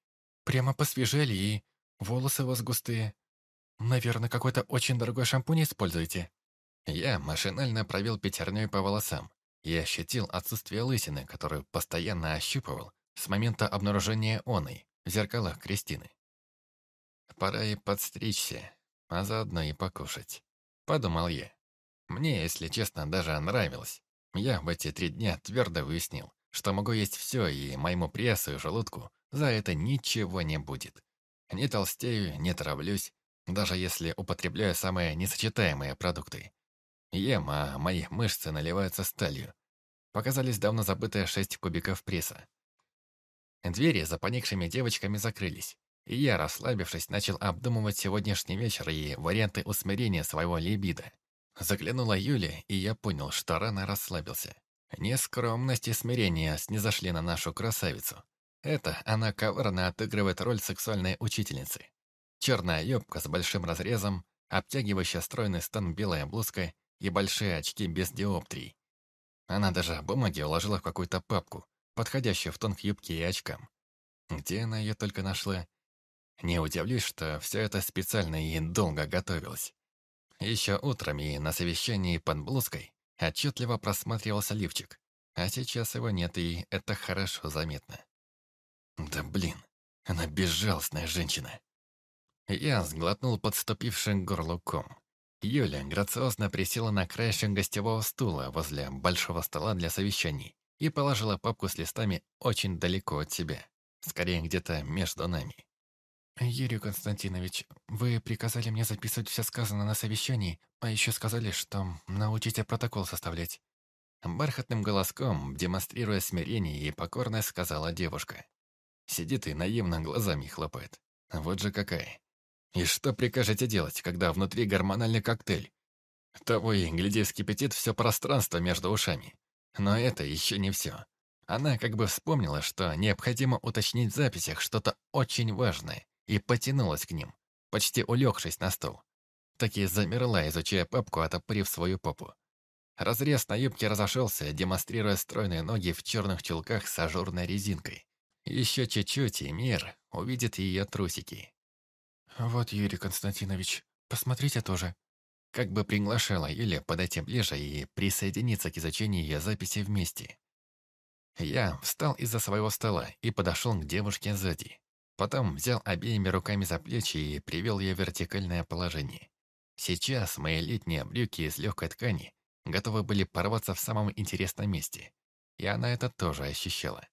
A: Прямо посвежели, и волосы у вас густые. Наверное, какой-то очень дорогой шампунь используете?» Я машинально провел пятерней по волосам и ощутил отсутствие лысины, которую постоянно ощупывал с момента обнаружения оной в зеркалах Кристины. «Пора и подстричься, а заодно и покушать», — подумал я. Мне, если честно, даже нравилось. Я в эти три дня твердо выяснил, что могу есть все, и моему прессу и желудку за это ничего не будет. Не толстею, не травлюсь, даже если употребляю самые несочетаемые продукты. Ем, а мои мышцы наливаются сталью. Показались давно забытые шесть кубиков пресса. Двери за поникшими девочками закрылись, и я, расслабившись, начал обдумывать сегодняшний вечер и варианты усмирения своего либидо. Заглянула Юля, и я понял, что рано расслабился. Нескромность и смирение снизошли на нашу красавицу. Это она коварно отыгрывает роль сексуальной учительницы. Черная юбка с большим разрезом, обтягивающая стройный стан белая блузка и большие очки без диоптрий. Она даже бумаги уложила в какую-то папку, подходящую в тон к юбке и очкам. Где она ее только нашла? Не удивлюсь, что все это специально и долго готовилось. Еще утром и на совещании под блузкой отчетливо просматривался лифчик, а сейчас его нет, и это хорошо заметно. Да блин, она безжалостная женщина. Я сглотнул подступивший к горлу ком. Юля грациозно присела на краешек гостевого стула возле большого стола для совещаний и положила папку с листами очень далеко от себя, скорее где-то между нами. «Юрий Константинович, вы приказали мне записывать все сказанное на совещании, а еще сказали, что научите протокол составлять». Бархатным голоском, демонстрируя смирение и покорность, сказала девушка. Сидит и наивно глазами хлопает. Вот же какая. И что прикажете делать, когда внутри гормональный коктейль? Того и, гляди, вскипятит все пространство между ушами. Но это еще не все. Она как бы вспомнила, что необходимо уточнить в записях что-то очень важное, и потянулась к ним, почти улегшись на стол. Так и замерла, изучая папку, отопырив свою попу. Разрез на юбке разошелся, демонстрируя стройные ноги в черных чулках с ажурной резинкой. Еще чуть-чуть, и мир увидит ее трусики. «Вот, Юрий Константинович, посмотрите тоже». Как бы приглашала Юля подойти ближе и присоединиться к изучению ее записи вместе. Я встал из-за своего стола и подошел к девушке сзади. Потом взял обеими руками за плечи и привел ее в вертикальное положение. Сейчас мои летние брюки из легкой ткани готовы были порваться в самом интересном месте. И она это тоже ощущала.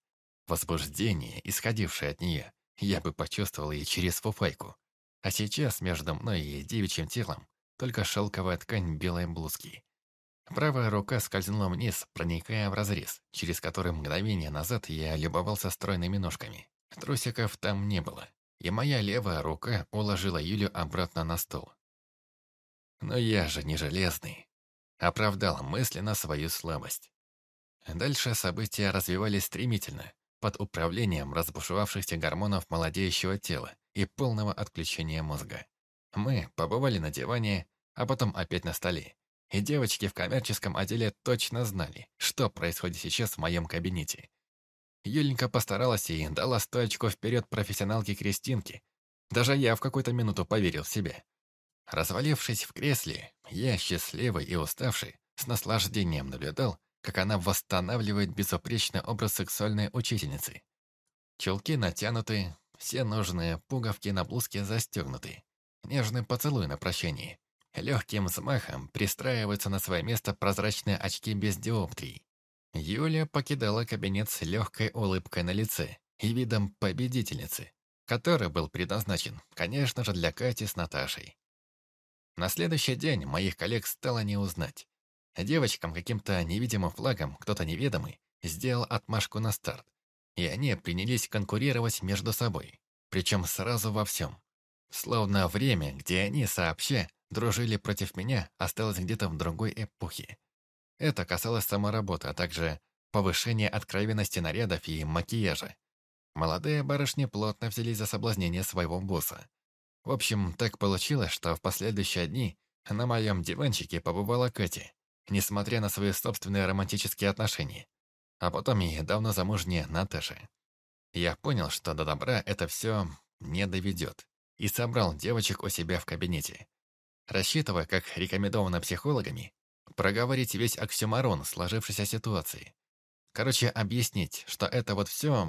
A: Возбуждение, исходившее от нее, я бы почувствовал и через фуфайку. А сейчас между мной и девичьим телом только шелковая ткань белой блузки. Правая рука скользнула вниз, проникая в разрез, через который мгновение назад я любовался стройными ножками. Трусиков там не было, и моя левая рука уложила Юлю обратно на стол. Но я же не железный. Оправдал мысленно свою слабость. Дальше события развивались стремительно, под управлением разбушевавшихся гормонов молодеющего тела и полного отключения мозга. Мы побывали на диване, а потом опять на столе. И девочки в коммерческом отделе точно знали, что происходит сейчас в моем кабинете. Юленька постаралась и дала стоечку вперед профессионалке Кристинке. Даже я в какую-то минуту поверил в себя. Развалившись в кресле, я, счастливый и уставший, с наслаждением наблюдал, как она восстанавливает безупречный образ сексуальной учительницы. Чулки натянуты, все нужные пуговки на блузке застегнуты. Нежный поцелуй на прощании. Легким взмахом пристраиваются на свое место прозрачные очки без диоптрий. Юля покидала кабинет с легкой улыбкой на лице и видом победительницы, который был предназначен, конечно же, для Кати с Наташей. На следующий день моих коллег стало не узнать. Девочкам каким-то невидимым флагом кто-то неведомый сделал отмашку на старт, и они принялись конкурировать между собой, причем сразу во всем. Словно время, где они сообща дружили против меня, осталось где-то в другой эпохе. Это касалось самоработы, а также повышения откровенности нарядов и макияжа. Молодые барышни плотно взялись за соблазнение своего босса. В общем, так получилось, что в последующие дни на моем диванчике побывала Катя, несмотря на свои собственные романтические отношения. А потом и давно замужняя Наташа. Я понял, что до добра это все не доведет, и собрал девочек у себя в кабинете. Рассчитывая, как рекомендовано психологами, проговорить весь оксюмарон сложившейся ситуации. Короче, объяснить, что это вот все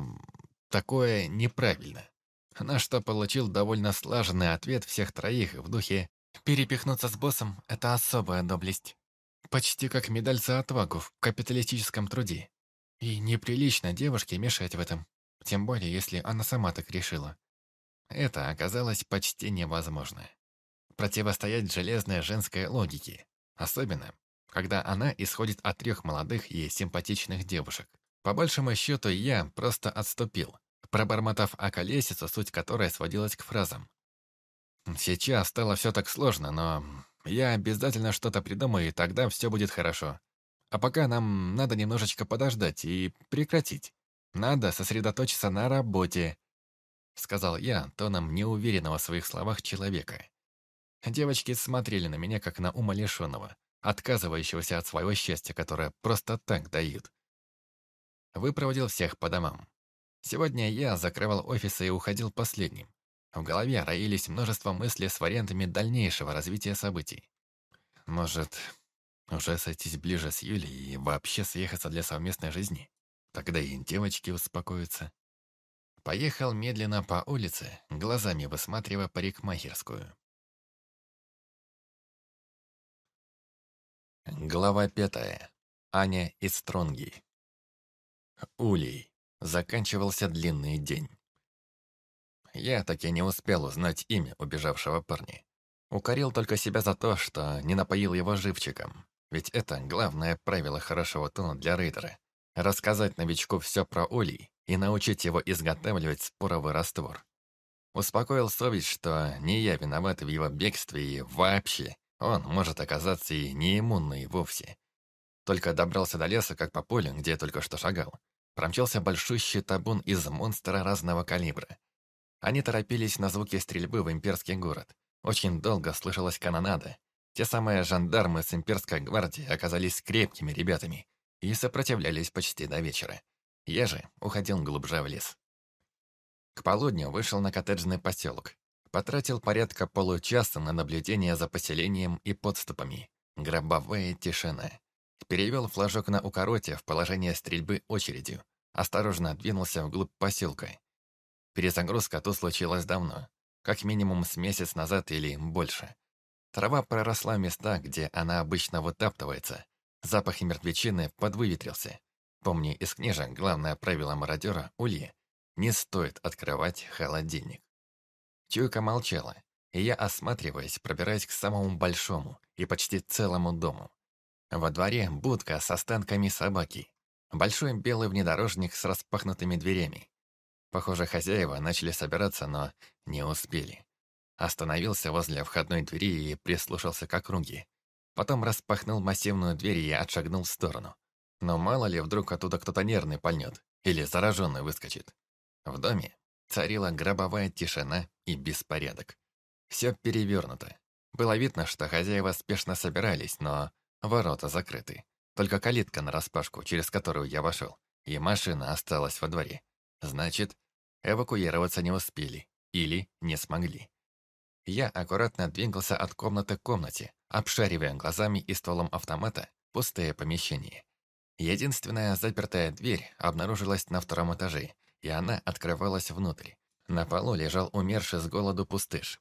A: такое неправильно. На что получил довольно слаженный ответ всех троих в духе «Перепихнуться с боссом – это особая доблесть». Почти как медаль за отвагу в капиталистическом труде. И неприлично девушке мешать в этом, тем более, если она сама так решила. Это оказалось почти невозможно. Противостоять железной женской логике, особенно, когда она исходит от трех молодых и симпатичных девушек. По большему счету, я просто отступил, пробормотав о колесицу, суть которой сводилась к фразам. Сейчас стало все так сложно, но я обязательно что-то придумаю, и тогда все будет хорошо. А пока нам надо немножечко подождать и прекратить. Надо сосредоточиться на работе», — сказал я тоном неуверенного в своих словах человека. Девочки смотрели на меня, как на умалишенного, отказывающегося от своего счастья, которое просто так дают. Выпроводил всех по домам. Сегодня я закрывал офисы и уходил последним. В голове роились множество мыслей с вариантами дальнейшего развития событий. Может, уже сойтись ближе с Юлей и вообще съехаться для совместной жизни? Тогда и девочки успокоятся. Поехал медленно по улице, глазами высматривая парикмахерскую. Глава пятая. Аня из Стронги. Улей. Заканчивался длинный день. Я так и не успел узнать имя убежавшего парня. Укорил только себя за то, что не напоил его живчиком. Ведь это главное правило хорошего тона для рейдера. Рассказать новичку все про улей и научить его изготавливать споровый раствор. Успокоил совесть, что не я виноват в его бегстве и вообще он может оказаться и не иммунный вовсе. Только добрался до леса, как по полю, где только что шагал. Промчался большущий табун из монстра разного калибра. Они торопились на звуки стрельбы в имперский город. Очень долго слышалась канонада. Те самые жандармы с имперской гвардии оказались крепкими ребятами и сопротивлялись почти до вечера. Я же уходил глубже в лес. К полудню вышел на коттеджный поселок. Потратил порядка получаса на наблюдение за поселением и подступами. Гробовая тишина. Перевел флажок на укороте в положение стрельбы очередью. Осторожно двинулся вглубь поселка. Перезагрузка тут случилась давно. Как минимум с месяц назад или больше. Трава проросла места, где она обычно вытаптывается. Запах мертвечины подвыветрился. Помни из книжек главное правило мародера – ульи. Не стоит открывать холодильник. Чуйка молчала, и я, осматриваясь, пробираюсь к самому большому и почти целому дому. Во дворе будка с останками собаки. Большой белый внедорожник с распахнутыми дверями. Похоже, хозяева начали собираться, но не успели. Остановился возле входной двери и прислушался к округе. Потом распахнул массивную дверь и отшагнул в сторону. Но мало ли, вдруг оттуда кто-то нервный пальнет или зараженный выскочит. В доме царила гробовая тишина и беспорядок. Все перевернуто. Было видно, что хозяева спешно собирались, но ворота закрыты. Только калитка нараспашку, через которую я вошел, и машина осталась во дворе. Значит, эвакуироваться не успели или не смогли. Я аккуратно двигался от комнаты к комнате, обшаривая глазами и стволом автомата пустое помещение. Единственная запертая дверь обнаружилась на втором этаже, и она открывалась внутрь. На полу лежал умерший с голоду пустыш.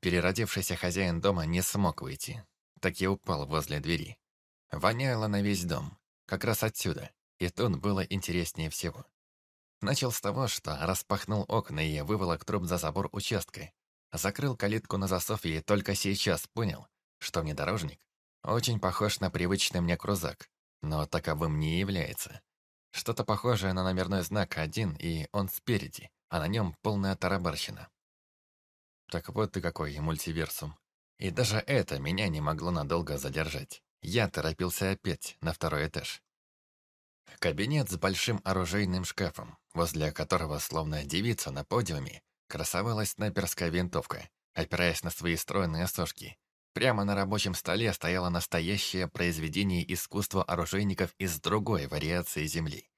A: Переродившийся хозяин дома не смог выйти, так и упал возле двери. Воняло на весь дом, как раз отсюда, и тут было интереснее всего. Начал с того, что распахнул окна и выволок труп за забор участка, Закрыл калитку на засов и только сейчас понял, что внедорожник очень похож на привычный мне крузак, но таковым не является. Что-то похожее на номерной знак один, и он спереди, а на нем полная тарабарщина. Так вот и какой мультиверсум. И даже это меня не могло надолго задержать. Я торопился опять на второй этаж. Кабинет с большим оружейным шкафом, возле которого, словно девица на подиуме, красовалась снайперская винтовка, опираясь на свои стройные сошки. Прямо на рабочем столе стояло настоящее произведение искусства оружейников из другой вариации Земли.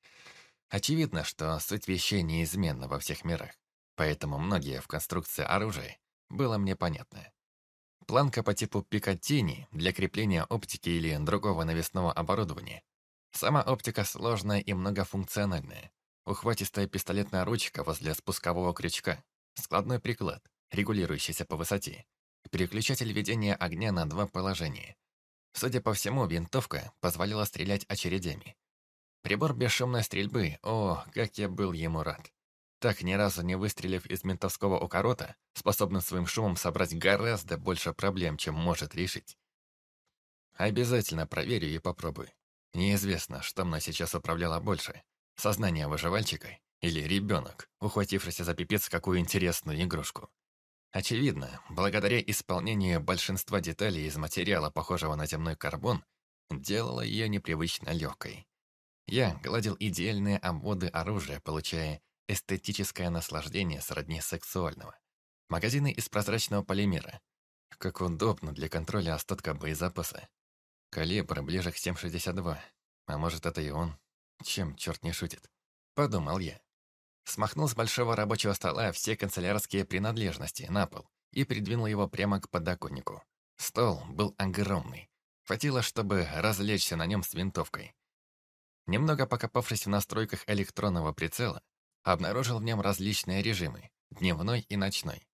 A: Очевидно, что суть вещей неизменна во всех мирах, поэтому многие в конструкции оружия было мне понятно. Планка по типу Пикатини для крепления оптики или другого навесного оборудования. Сама оптика сложная и многофункциональная. Ухватистая пистолетная ручка возле спускового крючка, складной приклад, регулирующийся по высоте, переключатель ведения огня на два положения. Судя по всему, винтовка позволяла стрелять очередями. Прибор бесшумной стрельбы, о, как я был ему рад. Так, ни разу не выстрелив из ментовского укорота, способным своим шумом собрать гораздо больше проблем, чем может решить. Обязательно проверю и попробую. Неизвестно, что мной сейчас управляло больше. Сознание выживальщика или ребенок, ухватившийся за пипец какую интересную игрушку. Очевидно, благодаря исполнению большинства деталей из материала, похожего на земной карбон, делало ее непривычно легкой. Я гладил идеальные обводы оружия, получая эстетическое наслаждение сродни сексуального. Магазины из прозрачного полимера. Как удобно для контроля остатка боезапаса. Калибр ближе к 7,62. А может, это и он? Чем черт не шутит? Подумал я. Смахнул с большого рабочего стола все канцелярские принадлежности на пол и придвинул его прямо к подоконнику. Стол был огромный. Хватило, чтобы развлечься на нем с винтовкой. Немного покопавшись в настройках электронного прицела, обнаружил в нем различные режимы, дневной и ночной.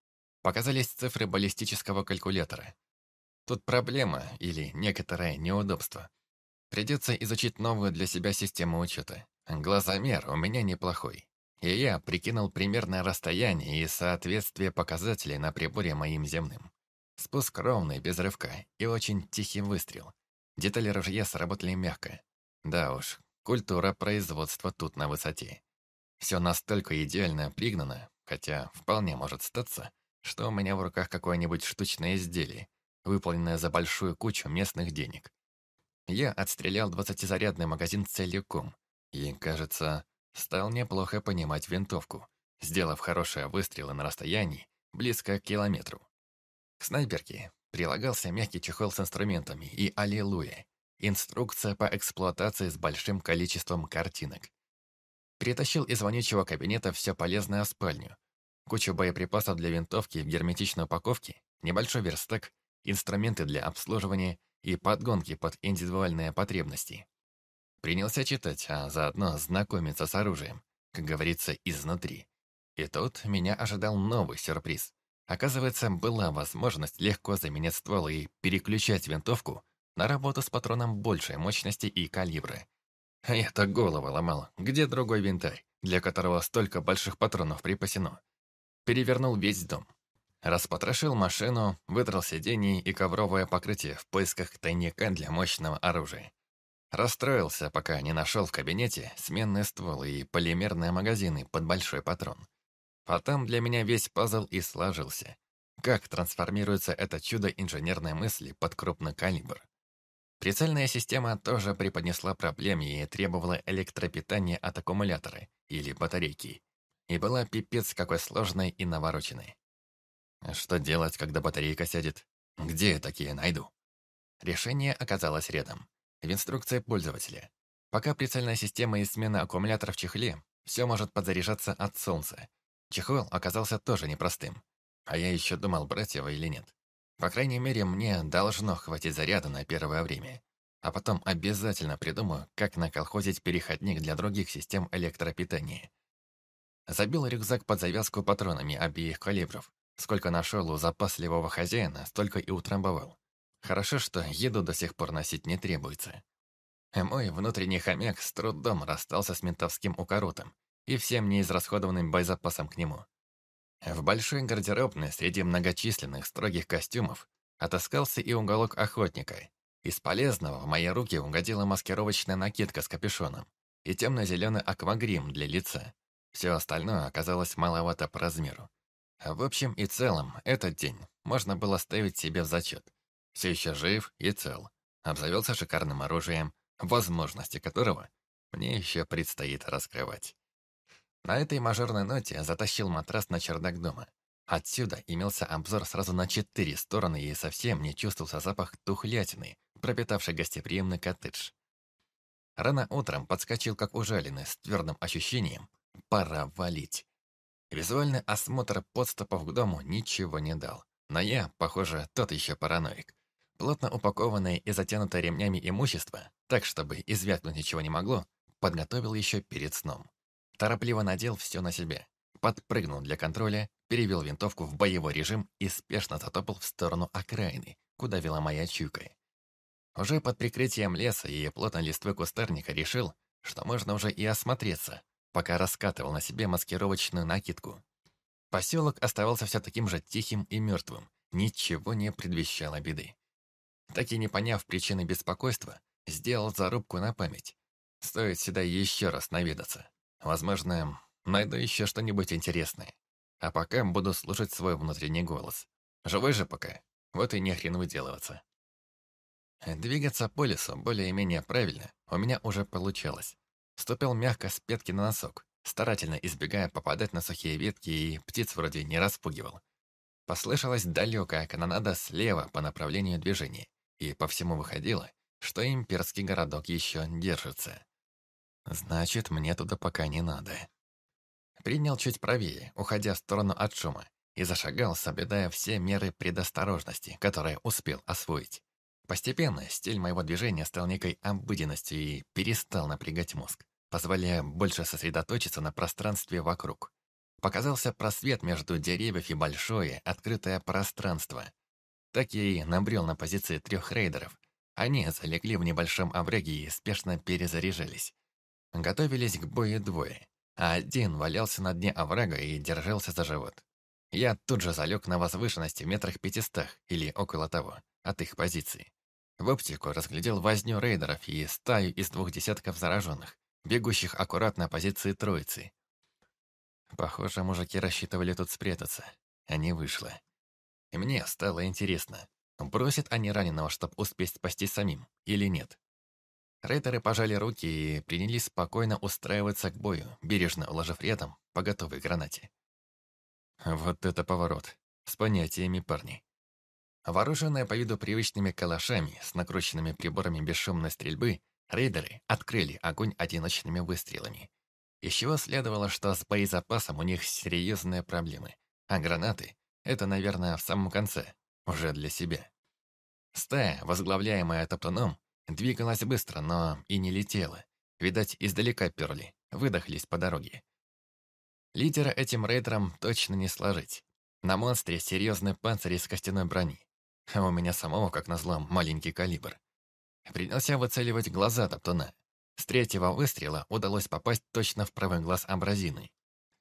A: Показались цифры баллистического калькулятора. Тут проблема или некоторое неудобство. Придется изучить новую для себя систему учета. Глазомер у меня неплохой. И я прикинул примерное расстояние и соответствие показателей на приборе моим земным. Спуск ровный, без рывка, и очень тихий выстрел. Детали ружья сработали мягко. Да уж, культура производства тут на высоте. Все настолько идеально пригнано, хотя вполне может статься, что у меня в руках какое-нибудь штучное изделие, выполненное за большую кучу местных денег. Я отстрелял двадцатизарядный магазин целиком, и, кажется, стал неплохо понимать винтовку, сделав хорошие выстрелы на расстоянии, близко к километру. К снайперке прилагался мягкий чехол с инструментами и аллилуйя, инструкция по эксплуатации с большим количеством картинок. Перетащил из вонючего кабинета все полезное в спальню. Кучу боеприпасов для винтовки в герметичной упаковке, небольшой верстак, инструменты для обслуживания и подгонки под индивидуальные потребности. Принялся читать, а заодно знакомиться с оружием, как говорится, изнутри. И тут меня ожидал новый сюрприз. Оказывается, была возможность легко заменять ствол и переключать винтовку на работу с патроном большей мощности и калибра. Я-то голову ломал, где другой винтарь, для которого столько больших патронов припасено. Перевернул весь дом. Распотрошил машину, выдрал сиденье и ковровое покрытие в поисках тайника для мощного оружия. Расстроился, пока не нашел в кабинете сменные стволы и полимерные магазины под большой патрон. Потом для меня весь пазл и сложился. Как трансформируется это чудо инженерной мысли под крупный калибр? Прицельная система тоже преподнесла проблемы и требовала электропитания от аккумулятора или батарейки. И была пипец какой сложной и навороченной. Что делать, когда батарейка сядет? Где я такие найду? Решение оказалось рядом. В инструкции пользователя. Пока прицельная система и смена аккумулятора в чехле, все может подзаряжаться от солнца, Чехол оказался тоже непростым. А я еще думал, брать его или нет. По крайней мере, мне должно хватить заряда на первое время. А потом обязательно придумаю, как наколхозить переходник для других систем электропитания. Забил рюкзак под завязку патронами обеих калибров. Сколько нашел у запасливого хозяина, столько и утрамбовал. Хорошо, что еду до сих пор носить не требуется. Мой внутренний хомяк с трудом расстался с ментовским укоротом и всем неизрасходованным боезапасом к нему. В большой гардеробной среди многочисленных строгих костюмов отыскался и уголок охотника. Из полезного в мои руки угодила маскировочная накидка с капюшоном и темно-зеленый аквагрим для лица. Все остальное оказалось маловато по размеру. В общем и целом, этот день можно было ставить себе в зачет. Все еще жив и цел. Обзавелся шикарным оружием, возможности которого мне еще предстоит раскрывать. На этой мажорной ноте затащил матрас на чердак дома. Отсюда имелся обзор сразу на четыре стороны и совсем не чувствовался запах тухлятины, пропитавший гостеприимный коттедж. Рано утром подскочил как ужаленный, с твердым ощущением «пора валить». Визуальный осмотр подступов к дому ничего не дал. Но я, похоже, тот еще параноик. Плотно упакованное и затянутое ремнями имущество, так чтобы извякнуть ничего не могло, подготовил еще перед сном. Торопливо надел все на себе. Подпрыгнул для контроля, перевел винтовку в боевой режим и спешно затопал в сторону окраины, куда вела моя чуйка. Уже под прикрытием леса и плотной листвы кустарника решил, что можно уже и осмотреться, пока раскатывал на себе маскировочную накидку. Поселок оставался все таким же тихим и мертвым, ничего не предвещало беды. Так и не поняв причины беспокойства, сделал зарубку на память. Стоит сюда еще раз наведаться. Возможно, найду еще что-нибудь интересное. А пока буду слушать свой внутренний голос. Живой же пока, вот и не хрен выделываться. Двигаться по лесу более-менее правильно у меня уже получалось. Ступил мягко с пятки на носок, старательно избегая попадать на сухие ветки и птиц вроде не распугивал. Послышалась далекая канонада слева по направлению движения, и по всему выходило, что имперский городок еще держится. Значит, мне туда пока не надо. Принял чуть правее, уходя в сторону от шума, и зашагал, соблюдая все меры предосторожности, которые успел освоить. Постепенно стиль моего движения стал некой обыденностью и перестал напрягать мозг, позволяя больше сосредоточиться на пространстве вокруг. Показался просвет между деревьев и большое, открытое пространство. Так я и набрел на позиции трех рейдеров. Они залегли в небольшом овраге и спешно перезаряжались. Готовились к бою двое, а один валялся на дне оврага и держался за живот. Я тут же залег на возвышенности в метрах пятистах или около того, от их позиции. В оптику разглядел возню рейдеров и стаю из двух десятков зараженных, бегущих аккуратно на позиции троицы. Похоже, мужики рассчитывали тут спрятаться, а не вышло. Мне стало интересно, бросят они раненого, чтобы успеть спасти самим, или нет. Рейдеры пожали руки и принялись спокойно устраиваться к бою, бережно уложив рядом по готовой гранате. Вот это поворот. С понятиями парни. Вооруженные по виду привычными калашами с накрученными приборами бесшумной стрельбы, рейдеры открыли огонь одиночными выстрелами. Из чего следовало, что с боезапасом у них серьезные проблемы, а гранаты — это, наверное, в самом конце, уже для себя. Стая, возглавляемая топтуном, двигалась быстро, но и не летела. Видать, издалека перли, выдохлись по дороге. Лидера этим рейдерам точно не сложить. На монстре серьезный панцирь из костяной брони. А у меня самого, как назло, маленький калибр. Принялся выцеливать глаза Топтуна. С третьего выстрела удалось попасть точно в правый глаз абразины.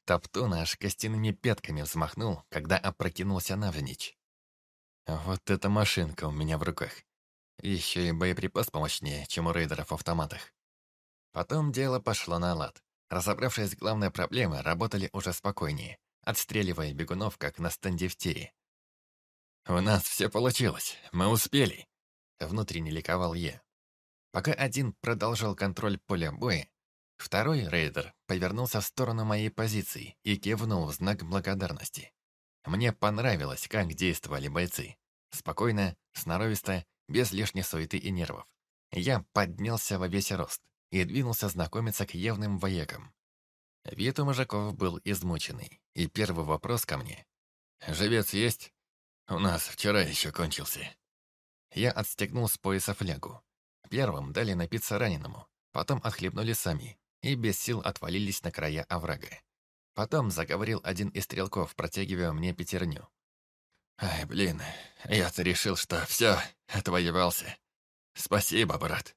A: Топтун аж костяными пятками взмахнул, когда опрокинулся навзничь. Вот эта машинка у меня в руках. Еще и боеприпас помощнее, чем у рейдеров в автоматах. Потом дело пошло на лад. Разобравшись с главной проблемой, работали уже спокойнее, отстреливая бегунов, как на стенде в тире. «У нас все получилось, мы успели!» Внутренне ликовал я. Пока один продолжал контроль поля боя, второй рейдер повернулся в сторону моей позиции и кивнул в знак благодарности. Мне понравилось, как действовали бойцы. Спокойно, сноровисто, без лишней суеты и нервов. Я поднялся во весь рост и двинулся знакомиться к явным воякам. Вид у мужиков был измученный, и первый вопрос ко мне. «Живец есть?» «У нас вчера еще кончился». Я отстегнул с пояса флягу. Первым дали напиться раненому, потом отхлебнули сами и без сил отвалились на края оврага. Потом заговорил один из стрелков, протягивая мне пятерню. «Ай, блин, я-то решил, что все, отвоевался. Спасибо, брат».